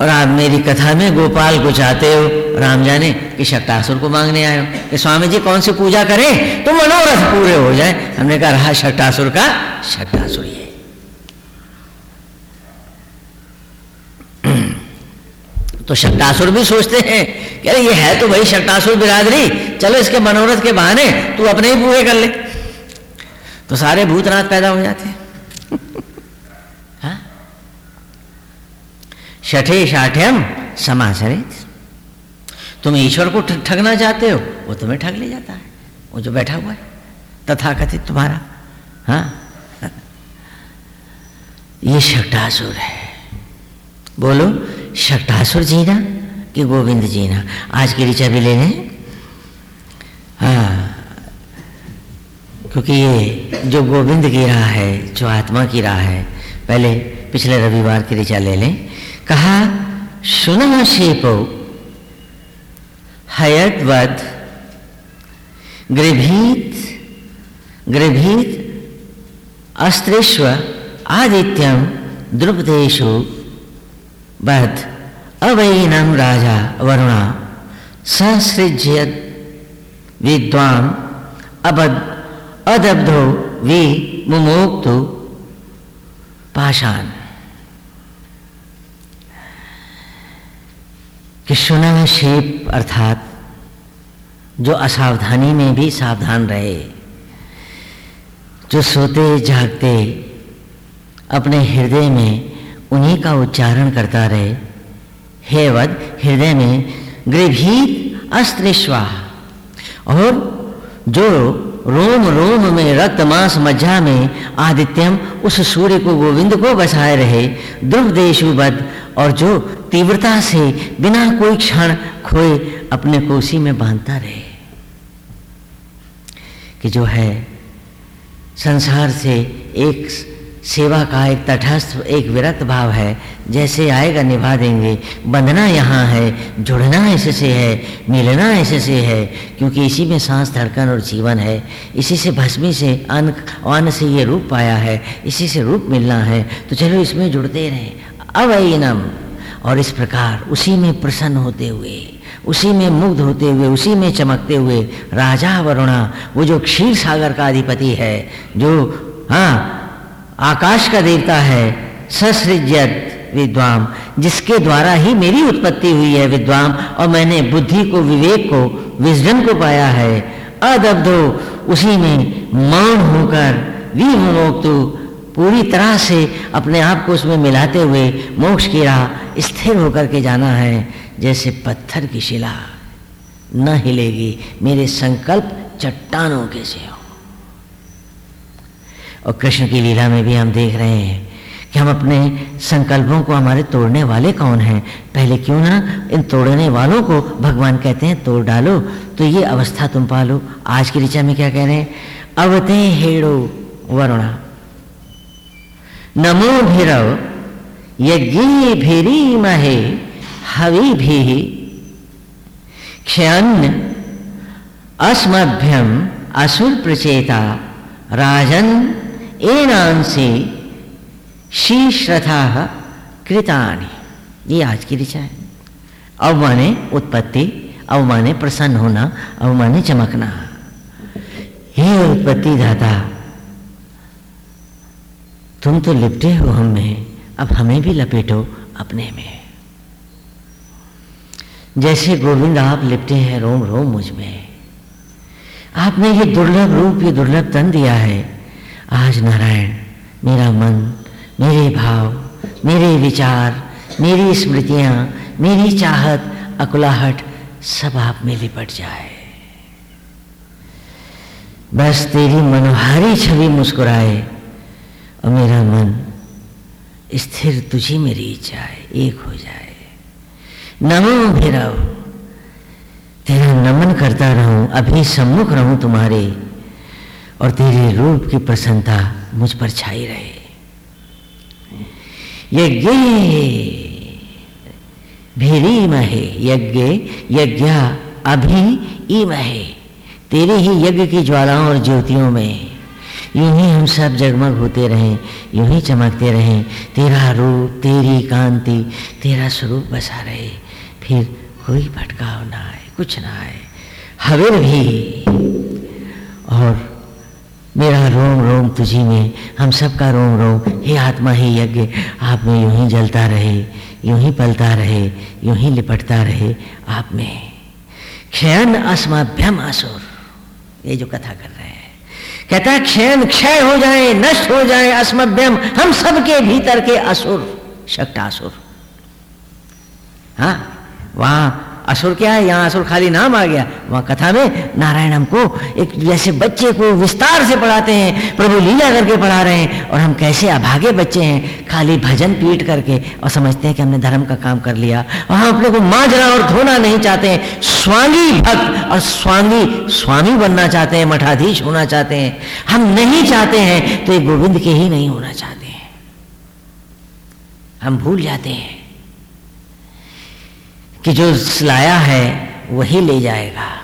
A: और आप मेरी कथा में गोपाल को चाहते हो, राम जाने कि शक्टासुर को मांगने आए हो, कि स्वामी जी कौन सी पूजा करें तो मनोरथ पूरे हो जाए। हमने कहा, रहा शक्टासुर का शक्टासुर ये। <clears throat> तो शक्टासुर भी सोचते हैं कि अरे, ये है तो भाई शक्टासुर बिरादरी, चलो इसके मनोरथ के बहाने तू अपने ही पूरे कर ले। तो सारे भूतनाथ पैदा हो जाते हैं। छठे शाठ्यम समाचरित तुम ईश्वर को ठगना चाहते हो, वो तुम्हें ठग ले जाता है। वो जो बैठा हुआ है तथा कथित तुम्हारा। हाँ? ये शक्टासुर है। बोलो शक्टासुर जीना कि गोविंद जीना? आज की ऋचा भी ले लें। हाँ। क्योंकि ये जो गोविंद की राह है, जो आत्मा की राह है, पहले पिछले रविवार की ऋचा ले लें। कहा, सुन शेपो हयद्वद गृभीत गृभीत अस्त्रेश्व आदित्यम द्रुपदेशु बद अवैनम राजा वरुणा सहसृज्य विद्वाम अबद, अदब्धो वि मुमोक्तु पाषाण कि सुना शेप अर्थात जो असावधानी में भी सावधान रहे, जो सोते जागते अपने हृदय में उन्हीं का उच्चारण करता रहे, हे वद, हृदय में गृभीत अस्त्रिश्वा और जो रोम रोम में रक्त मांस मज्जा में आदित्यम उस सूर्य को गोविंद को बसाए रहे दुख देशुबद और जो तीव्रता से बिना कोई क्षण खोए अपने को उसी में बांधता रहे। कि जो है, संसार से एक सेवा का एक तटस्थ, एक विरक्त भाव है, जैसे आएगा निभा देंगे। बंधना यहाँ है, जुड़ना इससे है, मिलना इससे है, क्योंकि इसी में सांस, धड़कन और जीवन है। इसी से भस्मी से अन्न अन्न से ये रूप पाया है, इसी से रूप मिलना है। तो चलो इसमें जुड़ते रहें। अवैनम। और इस प्रकार उसी में प्रसन्न होते हुए, उसी में मुग्ध होते हुए, उसी में चमकते हुए राजा वरुणा, वो जो क्षीर सागर का अधिपति है, जो हाँ आकाश का देवता है ससृजत विद्वाम, जिसके द्वारा ही मेरी उत्पत्ति हुई है विद्वाम, और मैंने बुद्धि को, विवेक को, विजडम को पाया है, अदब्धो, उसी में मौन होकर, विमुक्तु पूरी तरह से अपने आप को उसमें मिलाते हुए मोक्ष की राह स्थिर होकर के जाना है, जैसे पत्थर की शिला। न हिलेगी मेरे संकल्प चट्टानों के से हो। और कृष्ण की लीला में भी हम देख रहे हैं कि हम अपने संकल्पों को हमारे तोड़ने वाले कौन हैं? पहले क्यों ना इन तोड़ने वालों को भगवान कहते हैं, तोड़ डालो तो ये अवस्था तुम पालो। आज की ऋचा में क्या कह रहे हैं? अवते हेड़ो वरुणा। नमो भीरव, यज्ञ भीरी महे हवि भी क्षयन्न अस्मभ्यम असुर प्रचेता राजन एनांसी शीश्रथा कृतानि। ये आज की ऋचा है। अवमाने उत्पत्ति, अवमाने प्रसन्न होना, अवमाने चमकना। हे उत्पत्ति दाता तुम तो लिपटे हो हम में, अब हमें भी लपेटो अपने में। जैसे गोविंद आप लिपटे हैं, रोम रोम मुझमें। आपने ये दुर्लभ रूप, ये दुर्लभ तन दिया है। आज नारायण, मेरा मन, मेरे भाव, मेरे विचार, मेरी स्मृतियाँ, मेरी चाहत, अकुलाहट, सब आप में लिपट जाए। बस तेरी मनोहारी छवि मुस्कुराए और मेरा मन स्थिर, तुझी मेरी इच्छा है, एक हो जाए। नमो भैरव, तेरा नमन करता रहूँ, अभी सम्मुख रहूँ तुम्हारे, और तेरे रूप की प्रसन्नता मुझ पर छाई रहे। यज्ञ भेरी महे यज्ञ यज्ञ अभी महे तेरे ही यज्ञ की ज्वालाओं और ज्योतियों में यूँ ही हम सब जगमग होते रहें, यूँ ही चमकते रहें। तेरा रूप, तेरी कांति, तेरा स्वरूप बसा रहे। फिर कोई भटकाव ना आए, कुछ ना आए। हवेर भी। और मेरा रोम रोम तुझी में, हम सब का रोम रोम, हे आत्मा, हे यज्ञ, आप में यूँ ही जलता रहे, यूँ ही पलता रहे, यूँ ही लिपटता रहे आप में। क्षयन अस्माभ्यम असुर। ये जो कथा कर रहे हैं। कहता है क्षयन क्षय हो जाए, नष्ट हो जाए अस्मभ्यम हम सबके भीतर के असुर शक्टासुर हाँ वहाँ असुर क्या है? यहाँ असुर खाली नाम आ गया। वहाँ कथा में नारायण हमको एक जैसे बच्चे को विस्तार से पढ़ाते हैं, प्रभु लीला करके पढ़ा रहे हैं, और हम कैसे अभागे बच्चे हैं, खाली भजन पीट करके, और समझते हैं कि हमने धर्म का काम कर लिया। और हम अपने को मांझना और धोना नहीं चाहते हैं, स्वांगी भक्त और स्वांगी स्वामी बनना चाहते हैं, मठाधीश होना चाहते हैं। हम नहीं चाहते हैं तो ये गोविंद के ही नहीं होना चाहते हैं। हम भूल जाते हैं। कि जो लाया है, वही ले जाएगा।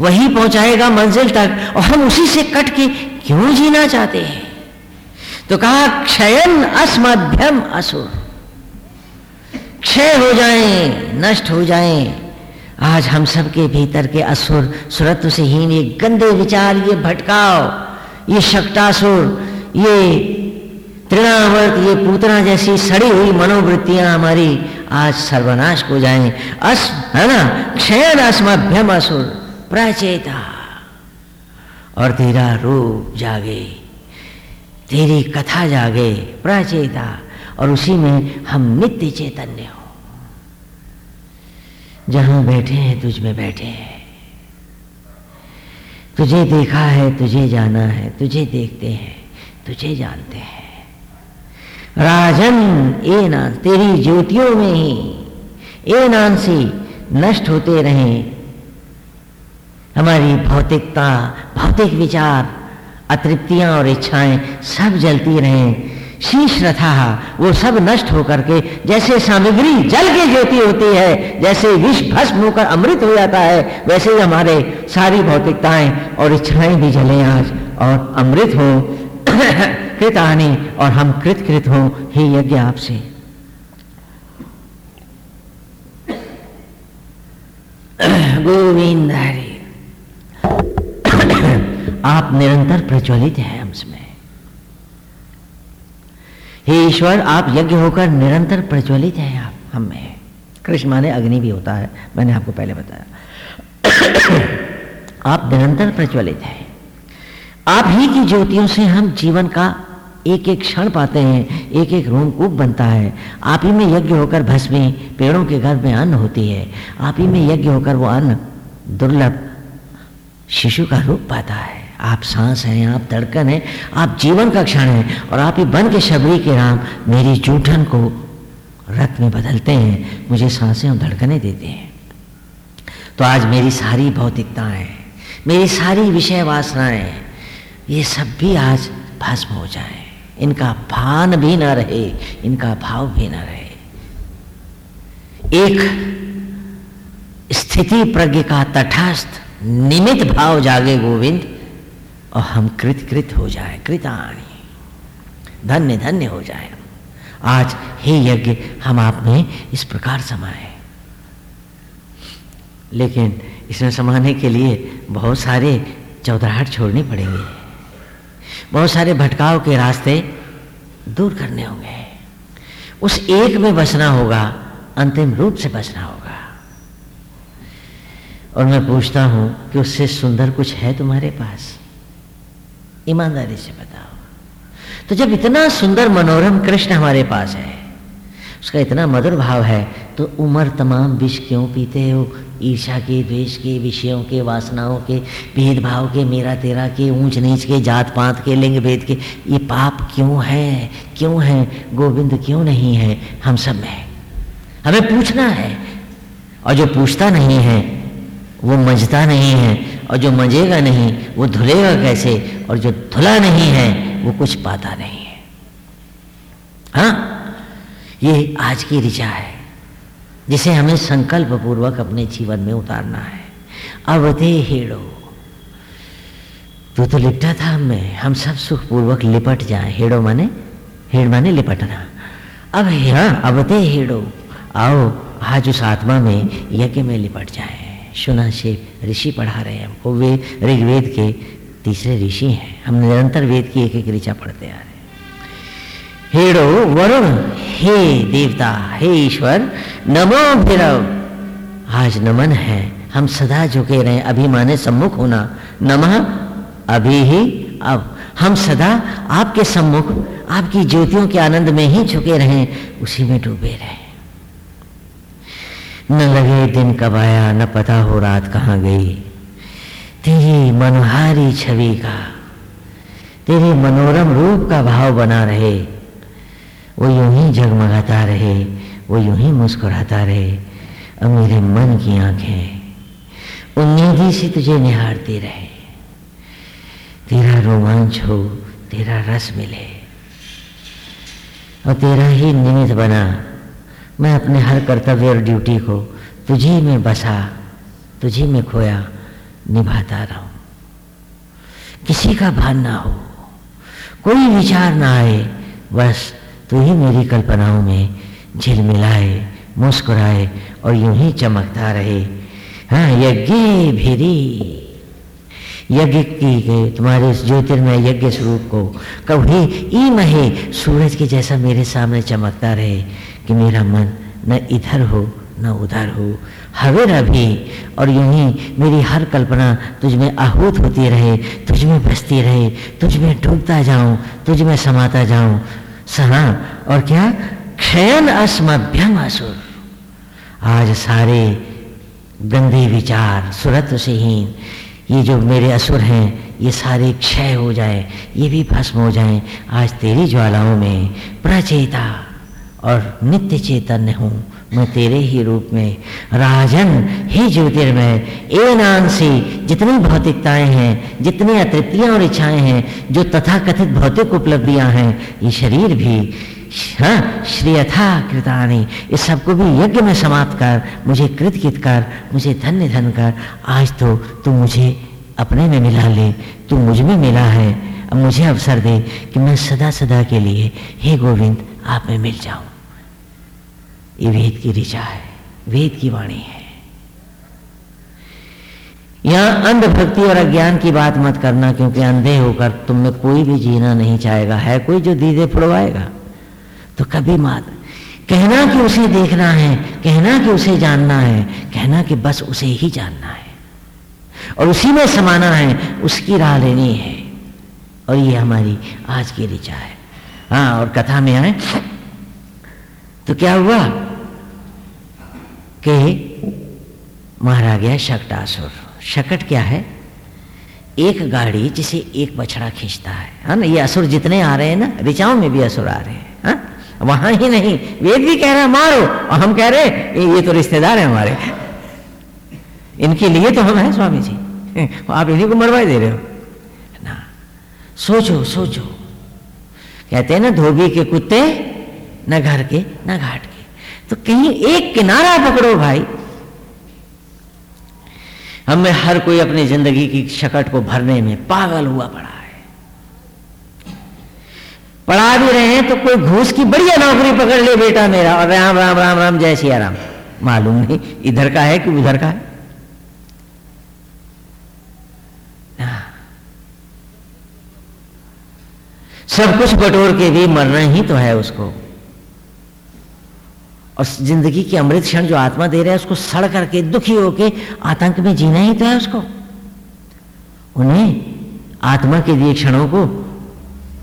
A: वही पहुंचाएगा मंजिल तक और हम उसी से कट के क्यों जीना चाहते हैं? तो कहा, क्षयन अस्मध्यम असुर। क्षय हो जाए, नष्ट हो जाए। आज हम सबके भीतर के असुर, सुरत्व से हीन ये गंदे विचार, ये भटकाव, ये शक्टासुर ये तृणावर्त ये पूतना जैसी सड़ी हुई मनोवृत्तियाँ हमारी आज सर्वनाश हो जाए। अस, है ना? क्षयन अस्मभ्यम असुर, प्रचेता। और तेरा रूप जागे, तेरी कथा जागे, प्रचेता, और उसी में हम नित्य चैतन्य हो। जहाँ बैठे हैं, तुझ में बैठे हैं। तुझे देखा है, तुझे जाना है, तुझे देखते हैं, तुझे जानते हैं। राजन, ए नान, तेरी ज्योतियों में ही। ए नान से नष्ट होते रहे। हमारी भौतिकता, भौतिक विचार, अतृप्तियाँ और इच्छाएँ सब जलती रहें। शीश रथा, वो सब नष्ट होकर के, जैसे सामग्री जल के ज्योति होती है, जैसे विष भस्म होकर अमृत हो जाता है, वैसे ही हमारे सारी भौतिकताएँ और इच्छाएँ भी जले आज और अमृत हो। कृत आने और हम कृत कृत हो, हे यज्ञ आपसे। गोविंद हरे, आप निरंतर प्रज्वलित हैं हमसे। हे ईश्वर, आप यज्ञ होकर निरंतर प्रज्वलित हैं आप, हम में। कृष्ण माने अग्नि भी होता है, मैंने आपको पहले बताया। आप निरंतर प्रज्वलित हैं। आप ही की ज्योतियों से हम जीवन का एक एक क्षण पाते हैं एक एक रोमकूप बनता है। आप ही में यज्ञ होकर भस्मी पेड़ों के घर में अन्न होती है। आप ही में यज्ञ होकर वो अन्न दुर्लभ शिशु का रूप पाता है। आप सांस हैं, आप धड़कन हैं, आप जीवन का क्षण हैं और आप ही बन के शबरी के राम मेरी जूठन को रथ में बदलते हैं, मुझे साँसें और धड़कने देते हैं। तो आज मेरी सारी भौतिकताएँ, मेरी सारी विषय वासनाएँ ये सब भी आज भस्म हो जाए। इनका भान भी ना रहे, इनका भाव भी ना रहे। एक स्थिति प्रज्ञ का तटस्थ निमित भाव जागे गोविंद, और हम कृत कृत हो जाए, कृताणी। धन्य धन्य हो जाए। आज हे यज्ञ, हम आप में इस प्रकार समाये लेकिन इसमें समाने के लिए बहुत सारे चौधराहट छोड़नी पड़ेंगे। बहुत सारे भटकाव के रास्ते दूर करने होंगे। उस एक में बसना होगा, अंतिम रूप से बसना होगा। और मैं पूछता हूँ कि उससे सुंदर कुछ है तुम्हारे पास? ईमानदारी से बताओ। तो जब इतना सुंदर मनोरम कृष्ण हमारे पास है उसका इतना मधुर भाव है। तो उम्र तमाम विष क्यों पीते हो? ईर्षा के, द्वेष के, विषयों के, वासनाओं के, भेदभाव के, मेरा तेरा के ऊंच नीच के जात पात के लिंग भेद के, ये पाप क्यों है? क्यों है? गोविंद क्यों नहीं है? हम सब में हमें पूछना है। और जो पूछता नहीं है, वो मजता नहीं है। और जो मजेगा नहीं, वो धुलेगा कैसे? और जो धुला नहीं है, वो कुछ पाता नहीं है। हाँ? ये आज की ऋचा है, जिसे हमें संकल्प पूर्वक अपने जीवन में उतारना है। अवधे हेड़ो तू तो लिपटा था हमें हम सब सुखपूर्वक लिपट जाए। हेड़ो माने हेड़ माने लिपटना। अब हाँ अवधे हेड़ो आओ, आज उस आत्मा में यज्ञ में लिपट जाए। सुना शिव ऋषि पढ़ा रहे हैं हमको, वे ऋग्वेद के तीसरे ऋषि हैं। हम निरंतर वेद की एक एक ऋचा पढ़ते आ रहे हैं। हेड़ो वरुण, हे देवता, हे ईश्वर, नमो भैरव। आज नमन है। हम सदा झुके रहे अभी माने सम्मुख होना। नमः, अभी ही, अब। हम सदा आपके सम्मुख, आपकी ज्योतियों के आनंद में ही झुके रहें, उसी में डूबे रहें। न लगे दिन कब आया, न पता हो रात कहाँ गई। तेरी मनोहारी छवि का, तेरे मनोरम रूप का भाव बना रहे। वो यूँ ही जगमगाता रहे, वो यूँ ही मुस्कुराता रहे और मेरे मन की आँखें उन्नीदी से तुझे निहारती रहे। तेरा रोमांच हो, तेरा रस मिले, और तेरा ही निमित्त बना, मैं अपने हर कर्तव्य और ड्यूटी को तुझी में बसा, तुझी में खोया, निभाता रहूँ। किसी का भान ना हो, कोई विचार ना आए, बस तू ही मेरी कल्पनाओं में झिलमिलाए, मुस्कुराए और यूँ ही चमकता रहे। हाँ यज्ञ भेरी। यज्ञ की गए तुम्हारे इस ज्योतिर्मय यज्ञ स्वरूप को। कभी ई महे सूरज के जैसा मेरे सामने चमकता रहे कि मेरा मन न इधर हो, न उधर हो। हवेर अभी और यूँ ही मेरी हर कल्पना तुझ में आहूत होती रहे, तुझ में बसती रहे, तुझ में डूबता जाऊँ, तुझ में समाता जाऊँ सहा और क्या? क्षयन अस्मभ्यम असुर। आज सारे गंदे विचार सुरत से ही, ये जो मेरे असुर हैं, ये सारे क्षय हो जाए, ये भी भस्म हो जाए, आज तेरी ज्वालाओं में प्रचेता। और नित्य चैतन्य हूँ। मैं तेरे ही रूप में, राजन ही ज्योतिर्मय। ए नांसी जितनी भौतिकताएँ हैं, जितनी अतृप्तियाँ और इच्छाएँ हैं, जो तथाकथित भौतिक उपलब्धियाँ हैं, ये शरीर भी हाँ श्रीयथा कृतानी इस सबको भी यज्ञ में समाप्त कर, मुझे कृतकित कर, मुझे धन्य धन कर। आज तो तू मुझे अपने में मिला ले, तू मुझमें मिला है। मुझे अवसर दे कि मैं सदा सदा के लिए हे गोविंद, आप में मिल जाऊँ। ये वेद की ऋचा है, वेद की वाणी है। यहाँ अंध भक्ति और अज्ञान की बात मत करना, क्योंकि अंधे होकर तुम में कोई भी जीना नहीं चाहेगा। है कोई जो दीदे फुड़वाएगा? तो कभी मत। कहना कि उसे देखना है, कहना कि उसे जानना है, कहना कि बस उसे ही जानना है। और उसी में समाना है, उसकी राह लेनी है। और ये हमारी आज की ऋचा है। हाँ और कथा में आए। तो क्या हुआ? कि मारा गया शकटासुर शकट क्या है? एक गाड़ी जिसे एक बछड़ा खींचता है। है ना, ये असुर जितने आ रहे हैं ना, ऋचाओं में भी असुर आ रहे हैं। हा? वहाँ ही नहीं, वेद भी कह रहे हैं मारो। और हम कह रहे हैं, ये तो रिश्तेदार हैं हमारे। इनके लिए तो हम हैं, स्वामी जी। आप इन्हीं को मरवा दे रहे हो। सोचो सोचो। कहते हैं ना, धोबी के कुत्ते न घर के, न घाट के। तो कहीं एक किनारा पकड़ो भाई। हमें हर कोई अपनी ज़िंदगी की शकट को भरने में पागल हुआ पड़ा है। पढ़ा भी रहे हैं तो कोई घूस की बढ़िया नौकरी पकड़ ले बेटा मेरा। और राम राम राम राम, जय सिया राम। मालूम नहीं, इधर का है कि उधर का है। सब कुछ बटोर के भी मरना ही तो है उसको। और ज़िंदगी की अमृत क्षण जो आत्मा दे रहा है, उसको सड़ करके, दुखी होके, आतंक में जीना ही तो है उसको। उन्हें आत्मा के दिए क्षणों को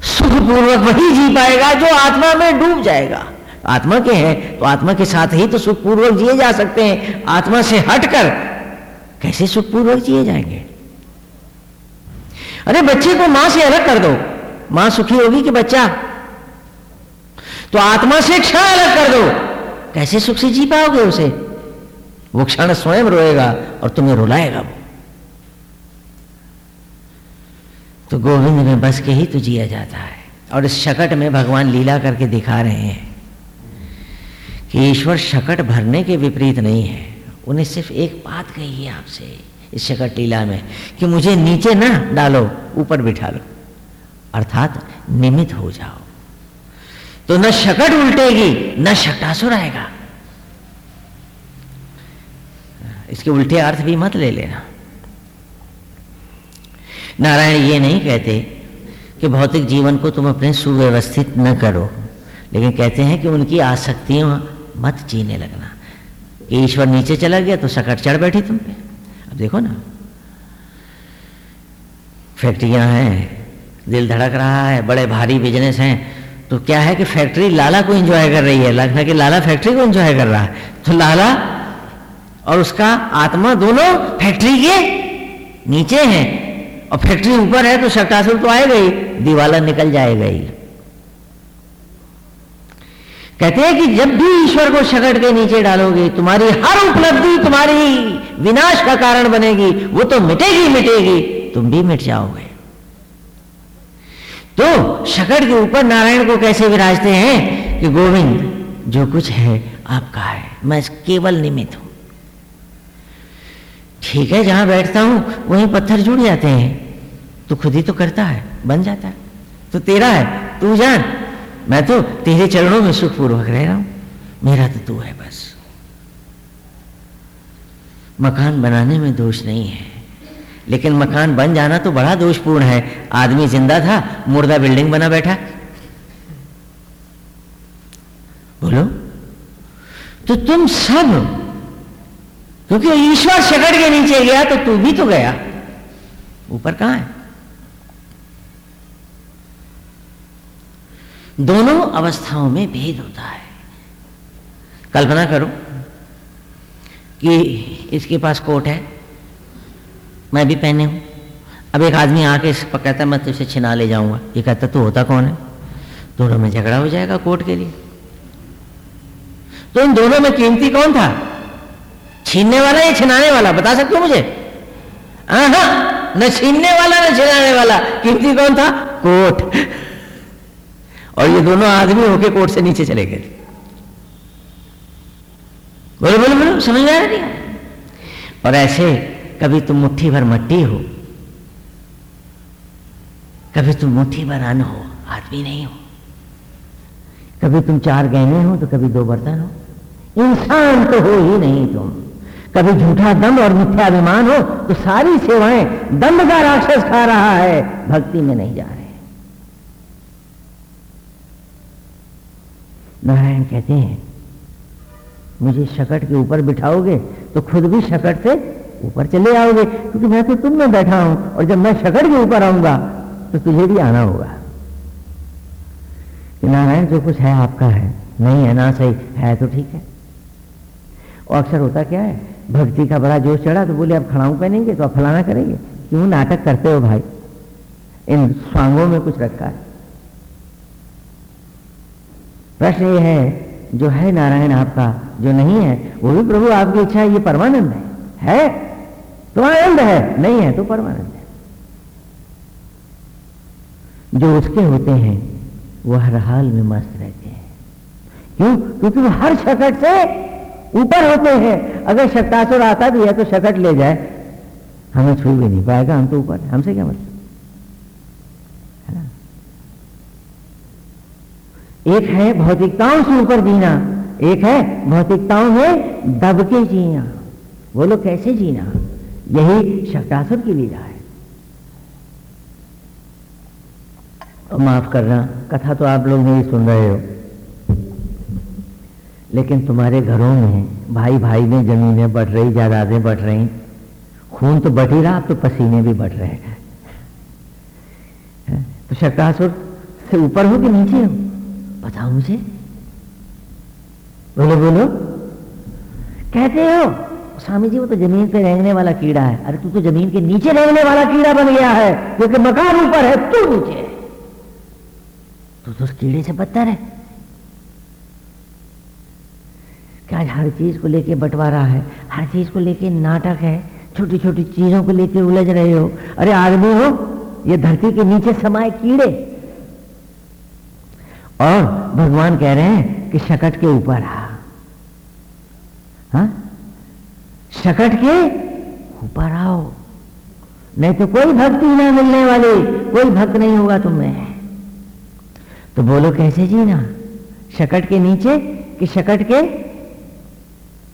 A: सुखपूर्वक वही जी पाएगा जो आत्मा में डूब जाएगा। आत्मा के हैं तो आत्मा के साथ ही तो सुखपूर्वक जिए जा सकते हैं। आत्मा से हटकर कैसे सुखपूर्वक जिए जाएँगे? अरे बच्चे को माँ से अलग कर दो। माँ सुखी होगी कि बच्चा? तो आत्मा से क्षण अलग कर दो। कैसे सुख से जी पाओगे उसे? वो क्षण स्वयं रोएगा और तुम्हें रुलाएगा वो। तो गोविंद में बस के ही तो जिया जाता है और इस शकट में भगवान लीला करके दिखा रहे हैं कि ईश्वर शकट भरने के विपरीत नहीं है। उन्हें सिर्फ़ एक बात कही है आपसे इस शकट लीला में कि मुझे नीचे ना डालो, ऊपर बिठा लो। अर्थात निमित हो जाओ। तो न शकट उल्टेगी, न शक्टासुर आएगा। इसके उल्टे अर्थ भी मत ले लेना। नारायण ये नहीं कहते कि भौतिक जीवन को तुम अपने सुव्यवस्थित न करो, लेकिन कहते हैं कि उनकी आसक्तियों मत जीने लगना। कि ईश्वर नीचे चला गया तो सकट चढ़ बैठी तुम पे। अब देखो ना फैक्ट्रियाँ हैं दिल धड़क रहा है, बड़े भारी बिज़नेस हैं। तो क्या है कि फैक्ट्री लाला को एंजॉय कर रही है? लगता कि लाला फैक्ट्री को एंजॉय कर रहा है। तो लाला और उसका आत्मा दोनों फैक्ट्री के नीचे हैं। और फैक्ट्री ऊपर है तो शक्टासुर तो आएगा ही दीवाला निकल जाएगा ही कहते हैं कि जब भी ईश्वर को शकट के नीचे डालोगे, तुम्हारी हर उपलब्धि तुम्हारी विनाश का कारण बनेगी। वो तो मिटेगी मिटेगी। तुम भी मिट जाओगे। तो शकट के ऊपर नारायण को कैसे विराजते हैं कि गोविंद, जो कुछ है आपका है, मैं केवल निमित हूँ। ठीक है, जहाँ बैठता हूँ, वहीं पत्थर जुड़ जाते हैं। तो खुद ही तो करता है, बन जाता है। तो तेरा है, तू जान। मैं तो तेरे चरणों में सुखपूर्वक रह रहा हूँ। मेरा तो तू है बस। मकान बनाने में दोष नहीं है। लेकिन मकान बन जाना तो बड़ा दोषपूर्ण है। आदमी ज़िंदा था, मुर्दा बिल्डिंग बना बैठा। बोलो तो तुम सब, क्योंकि ईश्वर शकड़ के नीचे गया तो तू भी तो गया। ऊपर कहाँ है? दोनों अवस्थाओं में भेद होता है। कल्पना करो कि इसके पास कोट है। मैं भी पहने हूँ। अब एक आदमी आके पर कहता मैं तुझे छिना ले जाऊँगा। ये कहता तू होता कौन है? दोनों में झगड़ा हो जाएगा कोर्ट के लिए। तो इन दोनों में कीमती कौन था? छीनने वाला या छिनाने वाला? बता सकते हो मुझे? न छीनने वाला, न छिनाने वाला। कीमती कौन था? कोर्ट। और ये दोनों आदमी होके कोर्ट से नीचे चले गए। बोलो बोलो बोलो, समझ में आ रही और ऐसे कभी तुम मुट्ठी भर मट्टी हो, कभी तुम मुट्ठी भर अन्न हो, आदमी नहीं हो। कभी तुम चार गहने हो तो कभी दो बर्तन हो। इंसान तो हो ही नहीं तुम। कभी झूठा दम और मिथ्याभिमान हो तो सारी सेवाएँ दंड का राक्षस खा रहा है, भक्ति में नहीं जा रहे। नारायण कहते हैं, मुझे शकट के ऊपर बिठाओगे तो खुद भी शकट से ऊपर चले आओगे, क्योंकि मैं तो तुम में बैठा हूँ, और जब मैं शकट के ऊपर आऊँगा तो तुझे भी आना होगा। कि नारायण, जो कुछ है आपका है, नहीं है ना सही, है तो ठीक है। और अक्सर होता क्या है, भक्ति का बड़ा जोश चढ़ा तो बोले, अब खड़ाऊ पहनेंगे तो अब फलाना करेंगे। क्यों नाटक करते हो भाई? इन स्वांगों में कुछ रखा है। प्रश्न ये है, जो है नारायण आपका, जो नहीं है, वो भी प्रभु आपकी इच्छा है, ये परमानंद है। है? तो आनंद है। नहीं है तो परमानंद है। जो उसके होते हैं, वो हर हाल में मस्त रहते हैं। क्यों? क्योंकि वो हर शकट से ऊपर होते हैं। अगर शक्तासुर आता भी है तो शकट ले जाए। हमें छू भी नहीं पाएगा, हम तो ऊपर हमसे क्या मतलब? है ना? एक है भौतिकताओं से ऊपर जीना, एक है भौतिकताओं में दब के जीना लोग कैसे जीना? यही शक्तासुर की लीला है। और माफ़ करना, कथा तो आप लोग नहीं सुन रहे हो। लेकिन तुम्हारे घरों में भाई भाई में जमीनें बढ़ रही, जायदादें बढ़ रही, खून तो बढ़ ही रहा तो पसीने भी बढ़ रहे हैं। तो शक्तासुर से ऊपर हो कि नीचे हो? बताओ मुझे। बोलो बोलो। कहते हो? स्वामी जी, वो तो ज़मीन पे रेंगने वाला कीड़ा है। अरे तू तो ज़मीन के नीचे रेंगने वाला कीड़ा बन गया है, क्योंकि मकान ऊपर है, तू नीचे। तू तो उस कीड़े से बदतर है। क्या हर चीज़ को लेके बंटवारा है? हर चीज़ को लेके नाटक है? छोटी छोटी चीज़ों को लेके उलझ रहे हो? अरे आदमी हो, ये धरती के नीचे समाये कीड़े। और भगवान कह रहे हैं कि शकट के ऊपर आ। हाँ? शकट के ऊपर आओ। नहीं तो कोई भक्ति ना मिलने वाली, कोई भक्त नहीं होगा तुम्हें। तो बोलो कैसे जीना? शकट के नीचे कि शकट के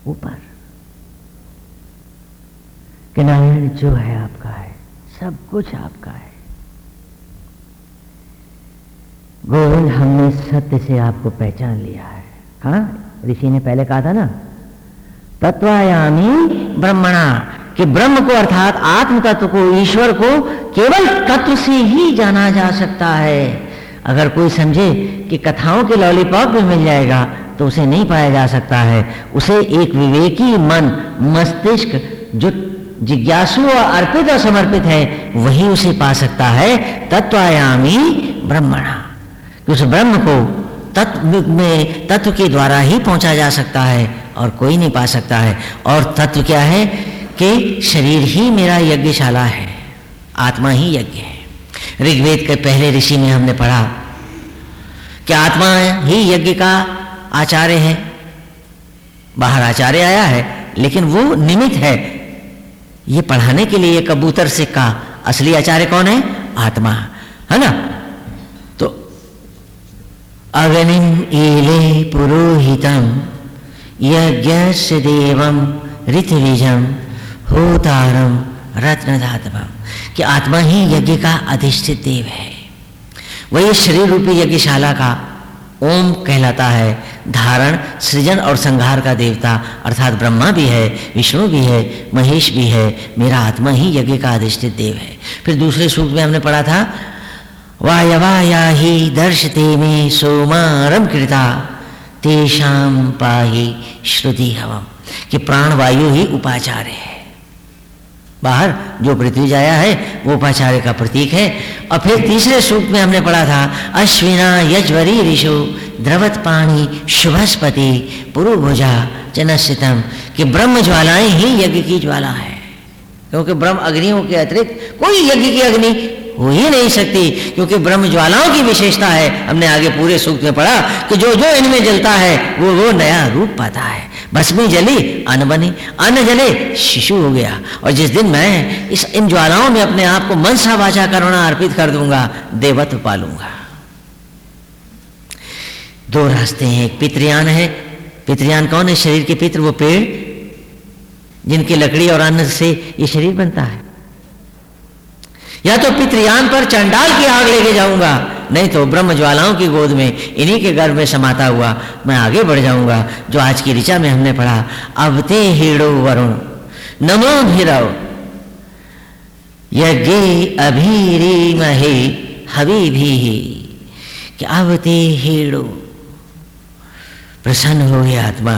A: ऊपर? कि नारायण जो है आपका है, सब कुछ आपका है। गोविंद हमने सत्य से आपको पहचान लिया है। हाँ ऋषि ने पहले कहा था ना तत्वायामी ब्रह्मणा, कि ब्रह्म को अर्थात आत्म तत्व को, ईश्वर को केवल तत्व से ही जाना जा सकता है। अगर कोई समझे कि कथाओं के लॉलीपॉप भी मिल जाएगा तो उसे नहीं पाया जा सकता है। उसे एक विवेकी मन, मस्तिष्क, जो जिज्ञासु और अर्पित और समर्पित है, वही उसे पा सकता है तत्वायामी ब्रह्मणा। उस ब्रह्म को तत्व में, तत्व के द्वारा ही पहुँचा जा सकता है। और कोई नहीं पा सकता है। और तत्व क्या है कि शरीर ही मेरा यज्ञशाला है, आत्मा ही यज्ञ है। ऋग्वेद के पहले ऋषि में हमने पढ़ा कि आत्मा ही यज्ञ का आचार्य है। बाहर आचार्य आया है, लेकिन वो निमित है। ये पढ़ाने के लिए कबूतर से कहा असली आचार्य कौन है? आत्मा, है ना? तो अग्निम ईले पुरोहितम। होतारम कि आत्मा ही यज्ञ का अधिष्ठित देव है। वही शरीर रूपी यज्ञशाला का ओम कहलाता है। धारण, सृजन और संहार का देवता अर्थात ब्रह्मा भी है, विष्णु भी है, महेश भी है, मेरा आत्मा ही यज्ञ का अधिष्ठित देव है। फिर दूसरे सूक्त में हमने पढ़ा था वायवाया ही दर्शते में सोमारम कृता। तेषाम पाही श्रुति हवम। कि प्राण वायु ही उपाचार्य है। बाहर जो पृथ्वी जाया है, वो उपाचार्य का प्रतीक है। और फिर तीसरे सूक्त में हमने पढ़ा था, अश्विना यजवरी ऋषु, द्रवत पाणी शुभस्पति पुरुभुजा जनस्थितम। कि ब्रह्म ज्वालाएँ ही यज्ञ की ज्वाला है। क्योंकि ब्रह्म अग्नियों के अतिरिक्त कोई यज्ञ की अग्नि हो ही नहीं सकती, क्योंकि ब्रह्म ज्वालाओं की विशेषता है। हमने आगे पूरे सूक्त में पढ़ा कि जो जो इनमें जलता है, वो वो नया रूप पाता है। भस्मी जली, अन्न बनी। अन्न जले, शिशु हो गया। और जिस दिन मैं इस, इन ज्वालाओं में अपने आप को मनसा वाचा करुणा अर्पित कर दूँगा देवत्व पालूँगा। दो रास्ते हैं। एक पितृयान है। पितृयान कौन है? शरीर के पितृ, वो पेड़, जिनकी लकड़ी और अन्न से ये शरीर बनता है। या तो पितृयान पर चंडाल की आग लेके जाऊँगा, नहीं तो ब्रह्म ज्वालाओं की गोद में इन्हीं के गर्भ में समाता हुआ मैं आगे बढ़ जाऊँगा, जो आज की ऋचा में हमने पढ़ा अब ते हीड़ो वरुण, नमो भीरव यज्ञ अभीरी महे हवि भी कि अब ते हीड़ो प्रसन्न हो गया आत्मा,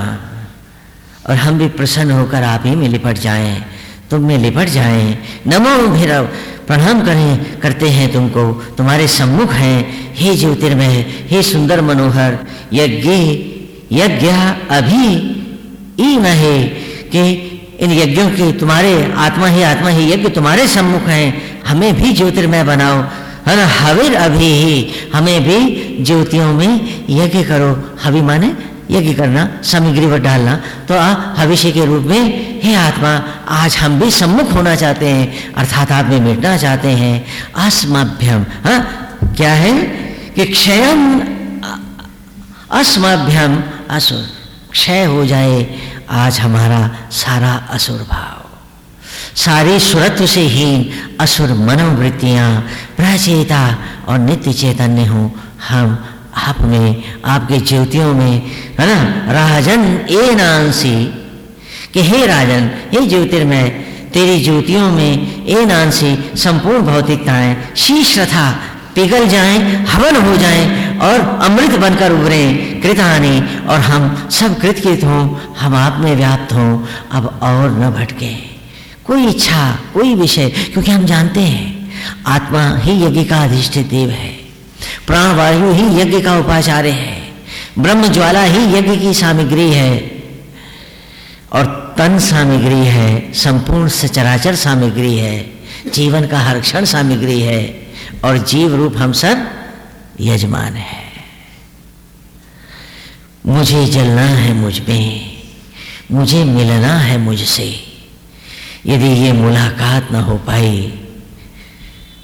A: और हम भी प्रसन्न होकर आप ही में लिपट जाएँ, तुम में लिपट जाएँ। नमो भैरव प्रणाम करें, करते हैं तुमको। तुम्हारे सम्मुख हैं। हे ज्योतिर्मय, हे सुंदर मनोहर, यज्ञ यज्ञ अभी ई महे कि इन यज्ञों के तुम्हारे आत्मा ही आत्मा ही यज्ञ तुम्हारे सम्मुख हैं। हमें भी ज्योतिर्मय बनाओ। है ना हविर अभी ही हमें भी ज्योतियों में यज्ञ करो। हवि माने यज्ञ करना, सामग्री डालना तो भविष्य के रूप में, हे आत्मा, आज हम भी सम्मुख होना चाहते हैं, अर्थात आप में मिटना चाहते हैं। अस्मभ्यम हाँ? क्या है? कि क्षयम, अस्मभ्यम, असुर, क्षय हो जाए, आज हमारा सारा असुर भाव। सारी सुरत्व से हीन असुर मनोवृत्तियाँ प्रचेता और नित्य चैतन्य हो, हम आप में, आपके ज्योतियों में, है ना? राजन ए नांसी कि हे राजन, हे ज्योतिर्मय, तेरी ज्योतियों में ए नांसी संपूर्ण भौतिकताएँ शीश रथा पिघल जाएँ, हवन हो जाएँ और अमृत बनकर उभरे। कृतानी, और हम सब कृतकृत हों, हम आप में व्याप्त हों। अब और न भटके। कोई इच्छा, कोई विषय, क्योंकि हम जानते हैं, आत्मा ही यज्ञ का अधिष्ठित देव है। प्राण वायु ही यज्ञ का उपाचार्य है। ब्रह्म ज्वाला ही यज्ञ की सामग्री है। और तन सामग्री है, संपूर्ण सचराचर सामग्री है, जीवन का हर क्षण सामग्री है, और जीव रूप हम सब यजमान है। मुझे जलना है मुझमें, मुझे मिलना है मुझसे। यदि ये मुलाकात न हो पाई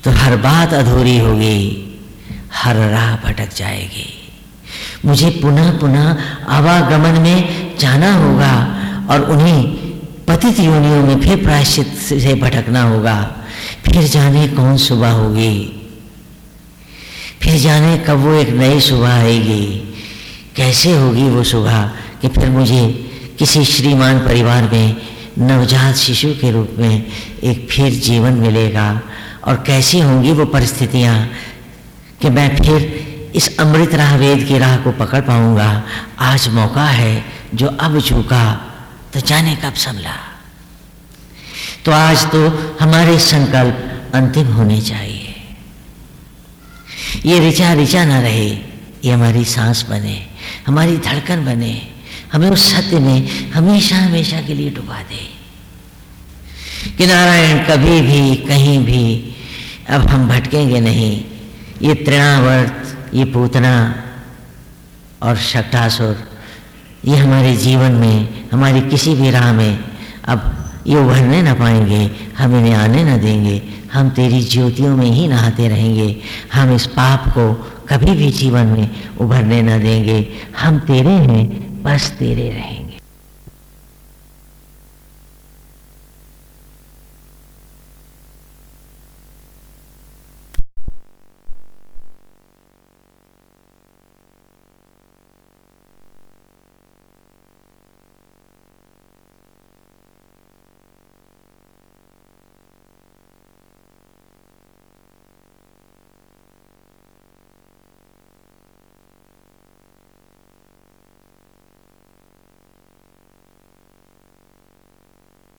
A: तो हर बात अधूरी होगी। हर राह भटक जाएगी। मुझे पुनः पुनः आवागमन में जाना होगा और उन्हें पतित योनियों में फिर प्रायश्चित से भटकना होगा। फिर जाने कौन सुबह होगी। फिर जाने कब वो एक नई सुबह आएगी। कैसे होगी वो सुबह कि फिर मुझे किसी श्रीमान परिवार में नवजात शिशु के रूप में एक फिर जीवन मिलेगा और कैसी होंगी वो परिस्थितियाँ कि मैं फिर इस अमृत राह वेद की राह को पकड़ पाऊँगा। आज मौका है जो अब चूका तो जाने कब संभला। तो आज तो हमारे संकल्प अंतिम होने चाहिए। ये ऋचा ऋचा ना रहे, ये हमारी सांस बने, हमारी धड़कन बने, हमें उस सत्य में हमेशा हमेशा के लिए डुबा दे। कि नारायण कभी भी, कहीं भी, अब हम भटकेंगे नहीं। ये तृणावर्त, ये पूतना और शक्टासुर ये हमारे जीवन में, हमारी किसी भी राह में, अब ये उभरने ना पाएँगे, हम इन्हें आने ना देंगे, हम तेरी ज्योतियों में ही नहाते रहेंगे, हम इस पाप को कभी भी जीवन में उभरने ना देंगे, हम तेरे हैं, बस तेरे रहेंगे।